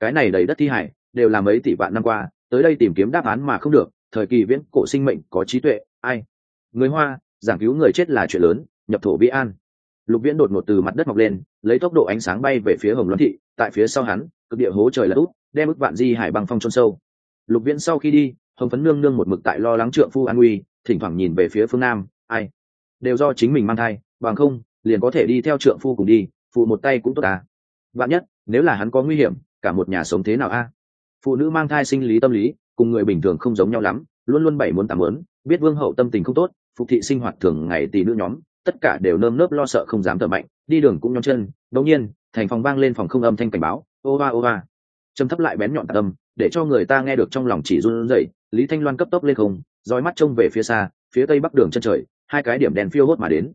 Cái này đầy đất thi hải, đều là mấy tỷ vạn năm qua, tới đây tìm kiếm đáp án mà không được, thời kỳ viễn cổ sinh mệnh có trí tuệ, ai? Người hoa, giảng cứu người chết là chuyện lớn, nhập thổ vĩ an lục viễn đột ngột từ mặt đất mọc lên lấy tốc độ ánh sáng bay về phía hồng loan thị tại phía sau hắn cực địa hố trời là út đem ức vạn di hải băng phong trôn sâu. Lục viễn sau khi đi hồng phấn nương nương một mực tại lo lắng trượng phu an Uy, thỉnh thoảng nhìn về phía phương nam ai? Đều do chính mình mang thai bằng không liền có thể đi theo trượng phu cùng đi phụ một tay cũng tốt à. Vạn nhất nếu là hắn có nguy hiểm cả một nhà sống thế nào a? Phụ nữ mang thai sinh lý tâm lý cùng người bình thường không giống nhau lắm luôn luôn bảy muốn tạm muốn biết vương hậu tâm tình không tốt phục thị sinh hoạt thường ngày tỷ nữ nhóm tất cả đều nơm nớp lo sợ không dám thở mạnh, đi đường cũng nhón chân, đột nhiên, thành phòng vang lên phòng không âm thanh cảnh báo, ô va ô va. Châm thấp lại bén nhọn tâm để cho người ta nghe được trong lòng chỉ run rẩy, lý thanh loan cấp tốc lên không, dõi mắt trông về phía xa, phía tây bắc đường chân trời, hai cái điểm đèn phiêu hốt mà đến.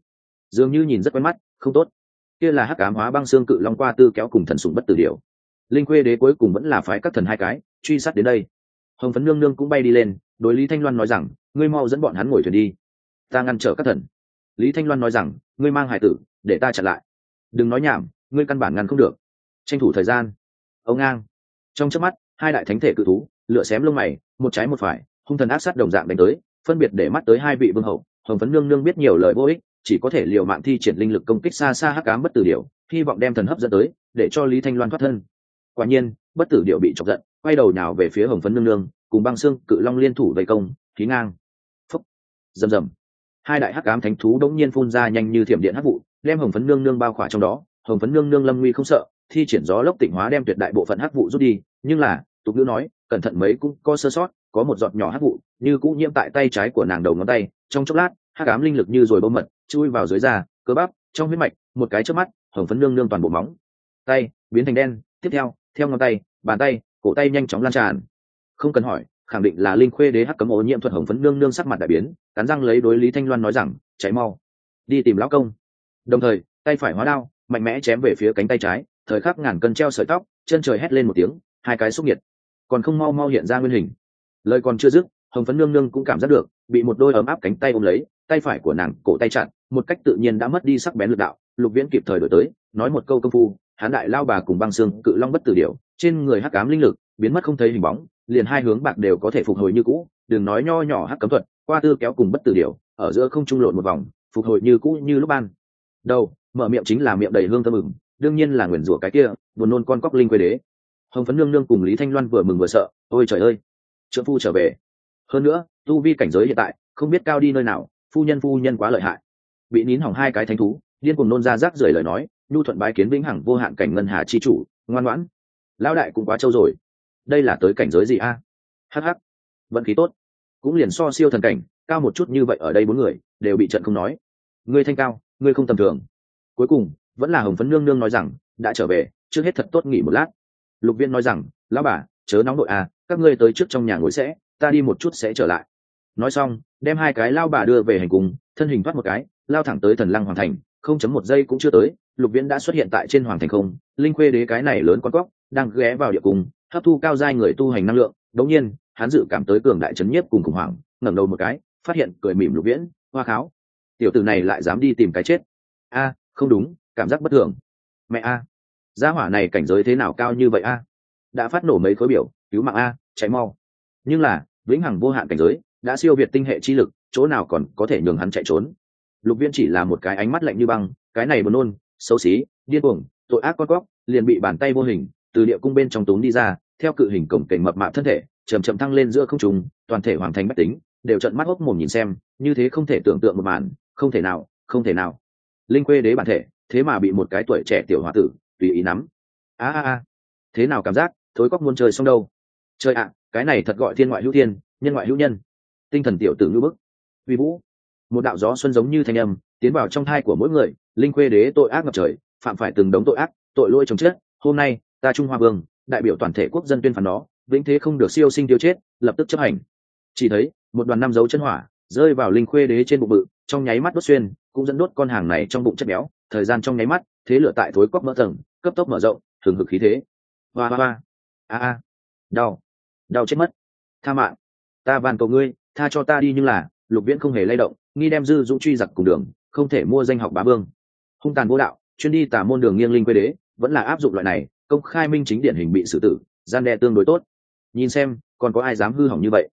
Dường như nhìn rất quen mắt, không tốt. Kia là hắc ám hóa băng xương cự long qua tư kéo cùng thần sùng bất tử điều linh khuê đế cuối cùng vẫn là phái các thần hai cái, truy sát đến đây. Hồng phấn nương nương cũng bay đi lên, đối lý thanh loan nói rằng, ngươi mau dẫn bọn hắn ngồi thuyền đi. Ta ngăn trở các thần lý thanh loan nói rằng, ngươi mang hải tử, để ta chặn lại. Đừng nói nhảm, ngươi căn bản ngăn không được. Tranh thủ thời gian. Ông ngang. Trong trước mắt, hai đại thánh thể cự thú lựa xém lông mày, một trái một phải, hung thần áp sát đồng dạng đánh tới, phân biệt để mắt tới hai vị vương hậu. Hồng phấn nương nương biết nhiều lời vô ích, chỉ có thể liều mạng thi triển linh lực công kích xa xa hắc cám bất tử điệu hy vọng đem thần hấp dẫn tới, để cho lý thanh loan thoát thân. Quả nhiên, bất tử điệu bị chọc giận, quay đầu nào về phía hồng phấn nương nương, cùng băng xương cự long liên thủ vây công, khí ngang. Phúc. Rầm rầm hai đại hắc ám thánh thú đống nhiên phun ra nhanh như thiểm điện hắc vụ, đem hồng phấn nương nương bao khỏa trong đó. Hồng phấn nương nương lâm nguy không sợ, thi triển gió lốc tịnh hóa đem tuyệt đại bộ phận hắc vụ rút đi. Nhưng là, tục ngữ nói, cẩn thận mấy cũng có sơ sót, có một giọt nhỏ hắc vụ, như cũng nhiễm tại tay trái của nàng đầu ngón tay. Trong chốc lát, hắc ám linh lực như rồi bơm mật, chui vào dưới da, cơ bắp, trong huyết mạch, một cái trước mắt, hồng phấn nương nương toàn bộ móng, tay biến thành đen. Tiếp theo theo ngón tay, bàn tay, cổ tay nhanh chóng lan tràn. Không cần hỏi khẳng định là linh khuê đế hắc cấm ô nhiễm thuật hồng phấn nương nương sắc mặt đại biến, cắn răng lấy đối lý thanh loan nói rằng, chạy mau, đi tìm lão công. Đồng thời, tay phải hóa đao, mạnh mẽ chém về phía cánh tay trái, thời khắc ngàn cân treo sợi tóc, chân trời hét lên một tiếng, hai cái xúc nhiệt. Còn không mau mau hiện ra nguyên hình. Lời còn chưa dứt, hồng phấn nương nương cũng cảm giác được, bị một đôi ấm áp cánh tay ôm lấy, tay phải của nàng cổ tay chặn, một cách tự nhiên đã mất đi sắc bén lực đạo, lục viễn kịp thời đổi tới, nói một câu công phu, hán đại lao bà cùng băng xương cự long bất tử điệu trên người hắc cám linh lực, biến mất không thấy hình bóng liền hai hướng bạc đều có thể phục hồi như cũ đừng nói nho nhỏ hắc cấm thuật qua tư kéo cùng bất tử điều, ở giữa không trung lộn một vòng phục hồi như cũ như lúc ban. Đầu mở miệng chính là miệng đầy hương thơm mừng đương nhiên là nguyền rủa cái kia buồn nôn con cóc linh quê đế. Hồng phấn nương nương cùng lý thanh loan vừa mừng vừa sợ ôi trời ơi trợ phu trở về. Hơn nữa tu vi cảnh giới hiện tại không biết cao đi nơi nào phu nhân phu nhân quá lợi hại. Bị nín hỏng hai cái thánh thú điên cùng nôn ra rác rưởi lời nói nhu thuận bái kiến vĩnh hằng vô hạn cảnh ngân hà chi chủ ngoan ngoãn. Lão đại cũng quá trâu rồi đây là tới cảnh giới gì a? À? hh vận khí tốt. Cũng liền so siêu thần cảnh, cao một chút như vậy ở đây bốn người, đều bị trận không nói. Ngươi thanh cao, ngươi không tầm thường. Cuối cùng, vẫn là hồng phấn nương nương nói rằng, đã trở về, trước hết thật tốt nghỉ một lát. Lục viên nói rằng, lão bà, chớ nóng đội à các ngươi tới trước trong nhà ngồi sẽ, ta đi một chút sẽ trở lại. Nói xong, đem hai cái lao bà đưa về hành cung thân hình thoát một cái, lao thẳng tới thần lăng hoàng thành, không chấm một giây cũng chưa tới, lục viễn đã xuất hiện tại trên hoàng thành không, linh khuê đế cái này lớn con cóc, đang ghé vào địa cung hấp thu cao giai người tu hành năng lượng đống nhiên, hắn dự cảm tới cường đại chấn nhiếp cùng khủng hoảng, ngẩng đầu một cái, phát hiện cười mỉm lục viễn, hoa kháo. Tiểu tử này lại dám đi tìm cái chết. A, không đúng, cảm giác bất thường. Mẹ a, gia hỏa này cảnh giới thế nào cao như vậy a? Đã phát nổ mấy khối biểu, cứu mạng a cháy mau. Nhưng là, vĩnh hằng vô hạn cảnh giới, đã siêu việt tinh hệ chi lực, chỗ nào còn có thể nhường hắn chạy trốn? Lục viên chỉ là một cái ánh mắt lạnh như băng, cái này buồn nôn, xấu xí, điên cuồng, tội ác con cóc, liền bị bàn tay vô hình từ địa cung bên trong tốn đi ra, theo cự hình cổng cảnh mập mạp thân thể chầm chậm thăng lên giữa không trùng toàn thể hoàn thành bách tính, đều trận mắt hốc mồm nhìn xem, như thế không thể tưởng tượng một màn, không thể nào, không thể nào. Linh quê đế bản thể, thế mà bị một cái tuổi trẻ tiểu h o a tử, tùy ý nắm. A a a. Thế nào cảm giác, thối cóc muốn chơi xong đâu? Chơi ạ, cái này thật gọi thiên ngoại hữu thiên, nhân ngoại hữu nhân. Tinh thần tiểu tử ngữ bức. Uy vũ. Một đạo gió xuân giống như thanh âm, tiến vào trong thai của mỗi người, linh quê đế tội ác ngập trời, phạm phải từng đống tội ác, tội lỗi chồng chết, hôm nay ta trung hoa vương, đại biểu toàn thể quốc dân tuyên phán đó vĩnh thế không được siêu sinh tiêu chết, lập tức chấp hành. Chỉ thấy, một đoàn năm dấu chân hỏa, rơi vào linh khuê đế trên bụng bự, trong nháy mắt đốt xuyên, cũng dẫn đốt con hàng này trong bụng chất béo, thời gian trong nháy mắt, thế lửa tại thối cóc mỡ tầng, cấp tốc mở rộng, thường hực khí thế. Hoa hoa hoa. A a. Đau. Đau chết mất. Tha mạng. Ta van cầu ngươi, tha cho ta đi nhưng là, lục viễn không hề lay động, nghi đem dư dũng truy giặc cùng đường, không thể mua danh học bá vương. Hung tàn vô đạo, chuyên đi tả môn đường nghiêng linh quê đế, vẫn là áp dụng loại này công khai minh chính điển hình bị xử tử, gian đe tương đối tốt. Nhìn xem, còn có ai dám hư hỏng như vậy?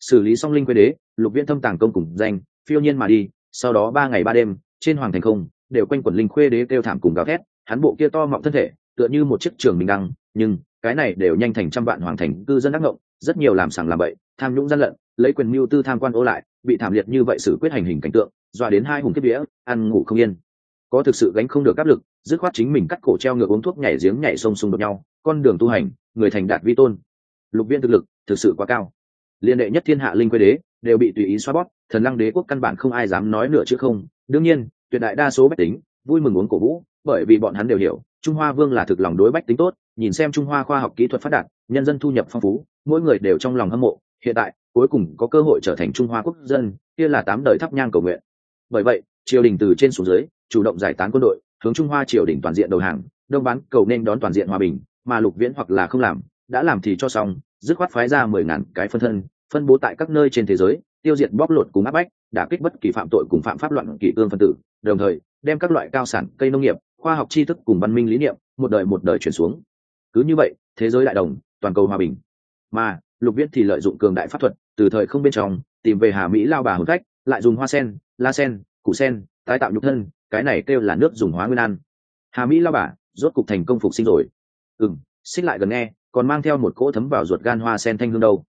Xử lý xong linh quê đế, lục viễn thâm tàng công cùng danh, phiêu nhiên mà đi, sau đó ba ngày ba đêm, trên hoàng thành không, đều quanh quẩn linh khuê đế kêu thảm cùng gào thét, hắn bộ kia to mọng thân thể, tựa như một chiếc trường bình đăng, nhưng cái này đều nhanh thành trăm vạn hoàng thành cư dân đắc ngộng, rất nhiều làm sàng làm bậy, tham nhũng gian lận, lấy quyền mưu tư tham quan ô lại, bị thảm liệt như vậy xử quyết hành hình cảnh tượng, dọa đến hai hùng kiếp vía, ăn ngủ không yên có thực sự gánh không được áp lực, dứt khoát chính mình cắt cổ treo ngược uống thuốc nhảy giếng nhảy sông xung đột nhau, con đường tu hành, người thành đạt vi tôn. Lục viên thực lực, thực sự quá cao. Liên đệ nhất thiên hạ linh quê đế, đều bị tùy ý xóa bóp, thần lăng đế quốc căn bản không ai dám nói nửa chữ không. Đương nhiên, tuyệt đại đa số bách tính, vui mừng uống cổ vũ, bởi vì bọn hắn đều hiểu, trung hoa vương là thực lòng đối bách tính tốt, nhìn xem trung hoa khoa học kỹ thuật phát đạt, nhân dân thu nhập phong phú, mỗi người đều trong lòng hâm mộ. Hiện tại, cuối cùng có cơ hội trở thành trung hoa quốc dân, kia là tám đời thắp nhang cầu nguyện. Bởi vậy, triều đình từ trên xuống dưới chủ động giải tán quân đội, hướng trung hoa triều đình toàn diện đầu hàng, đông bán cầu nên đón toàn diện hòa bình, mà lục viễn hoặc là không làm, đã làm thì cho xong, dứt khoát phái ra mười ngàn cái phân thân, phân bố tại các nơi trên thế giới, tiêu diệt bóc lột cùng áp bách, đả kích bất kỳ phạm tội cùng phạm pháp loạn kỷ cương phân tử, đồng thời, đem các loại cao sản, cây nông nghiệp, khoa học tri thức cùng văn minh lý niệm, một đời một đời chuyển xuống. Cứ như vậy, thế giới đại đồng, toàn cầu hòa bình. Mà, lục viễn thì lợi dụng cường đại pháp thuật, từ thời không bên trong, tìm về hà mỹ lao bà hồn khách lại dùng hoa sen, la sen, củ sen tái tạo nhục thân, cái này kêu là nước dùng hóa nguyên ăn. Hà mỹ lao bà, rốt cục thành công phục sinh rồi. Ừng xích lại gần nghe, còn mang theo một cỗ thấm vào ruột gan hoa sen thanh hương đâu.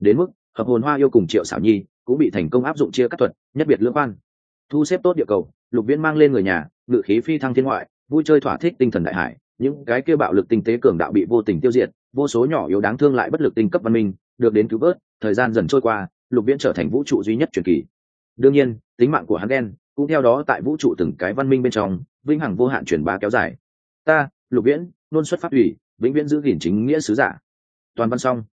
Đến mức, hợp hồn hoa yêu cùng triệu xảo nhi cũng bị thành công áp dụng chia cắt thuật, nhất biệt lưỡng quan. Thu xếp tốt địa cầu, lục viễn mang lên người nhà, ngự khí phi thăng thiên ngoại, vui chơi thỏa thích tinh thần đại hải. Những cái kia bạo lực tinh tế cường đạo bị vô tình tiêu diệt, vô số nhỏ yếu đáng thương lại bất lực tinh cấp văn minh, được đến cứu vớt, thời gian dần trôi qua, lục viễn trở thành vũ trụ duy nhất truyền kỳ. Đương nhiên, tính mạng của hắn đen cũng theo đó tại vũ trụ từng cái văn minh bên trong, vĩnh hằng vô hạn truyền bá kéo dài. Ta, lục viễn, luôn xuất phát ủy vĩnh viễn giữ gìn chính nghĩa sứ giả. Toàn văn xong.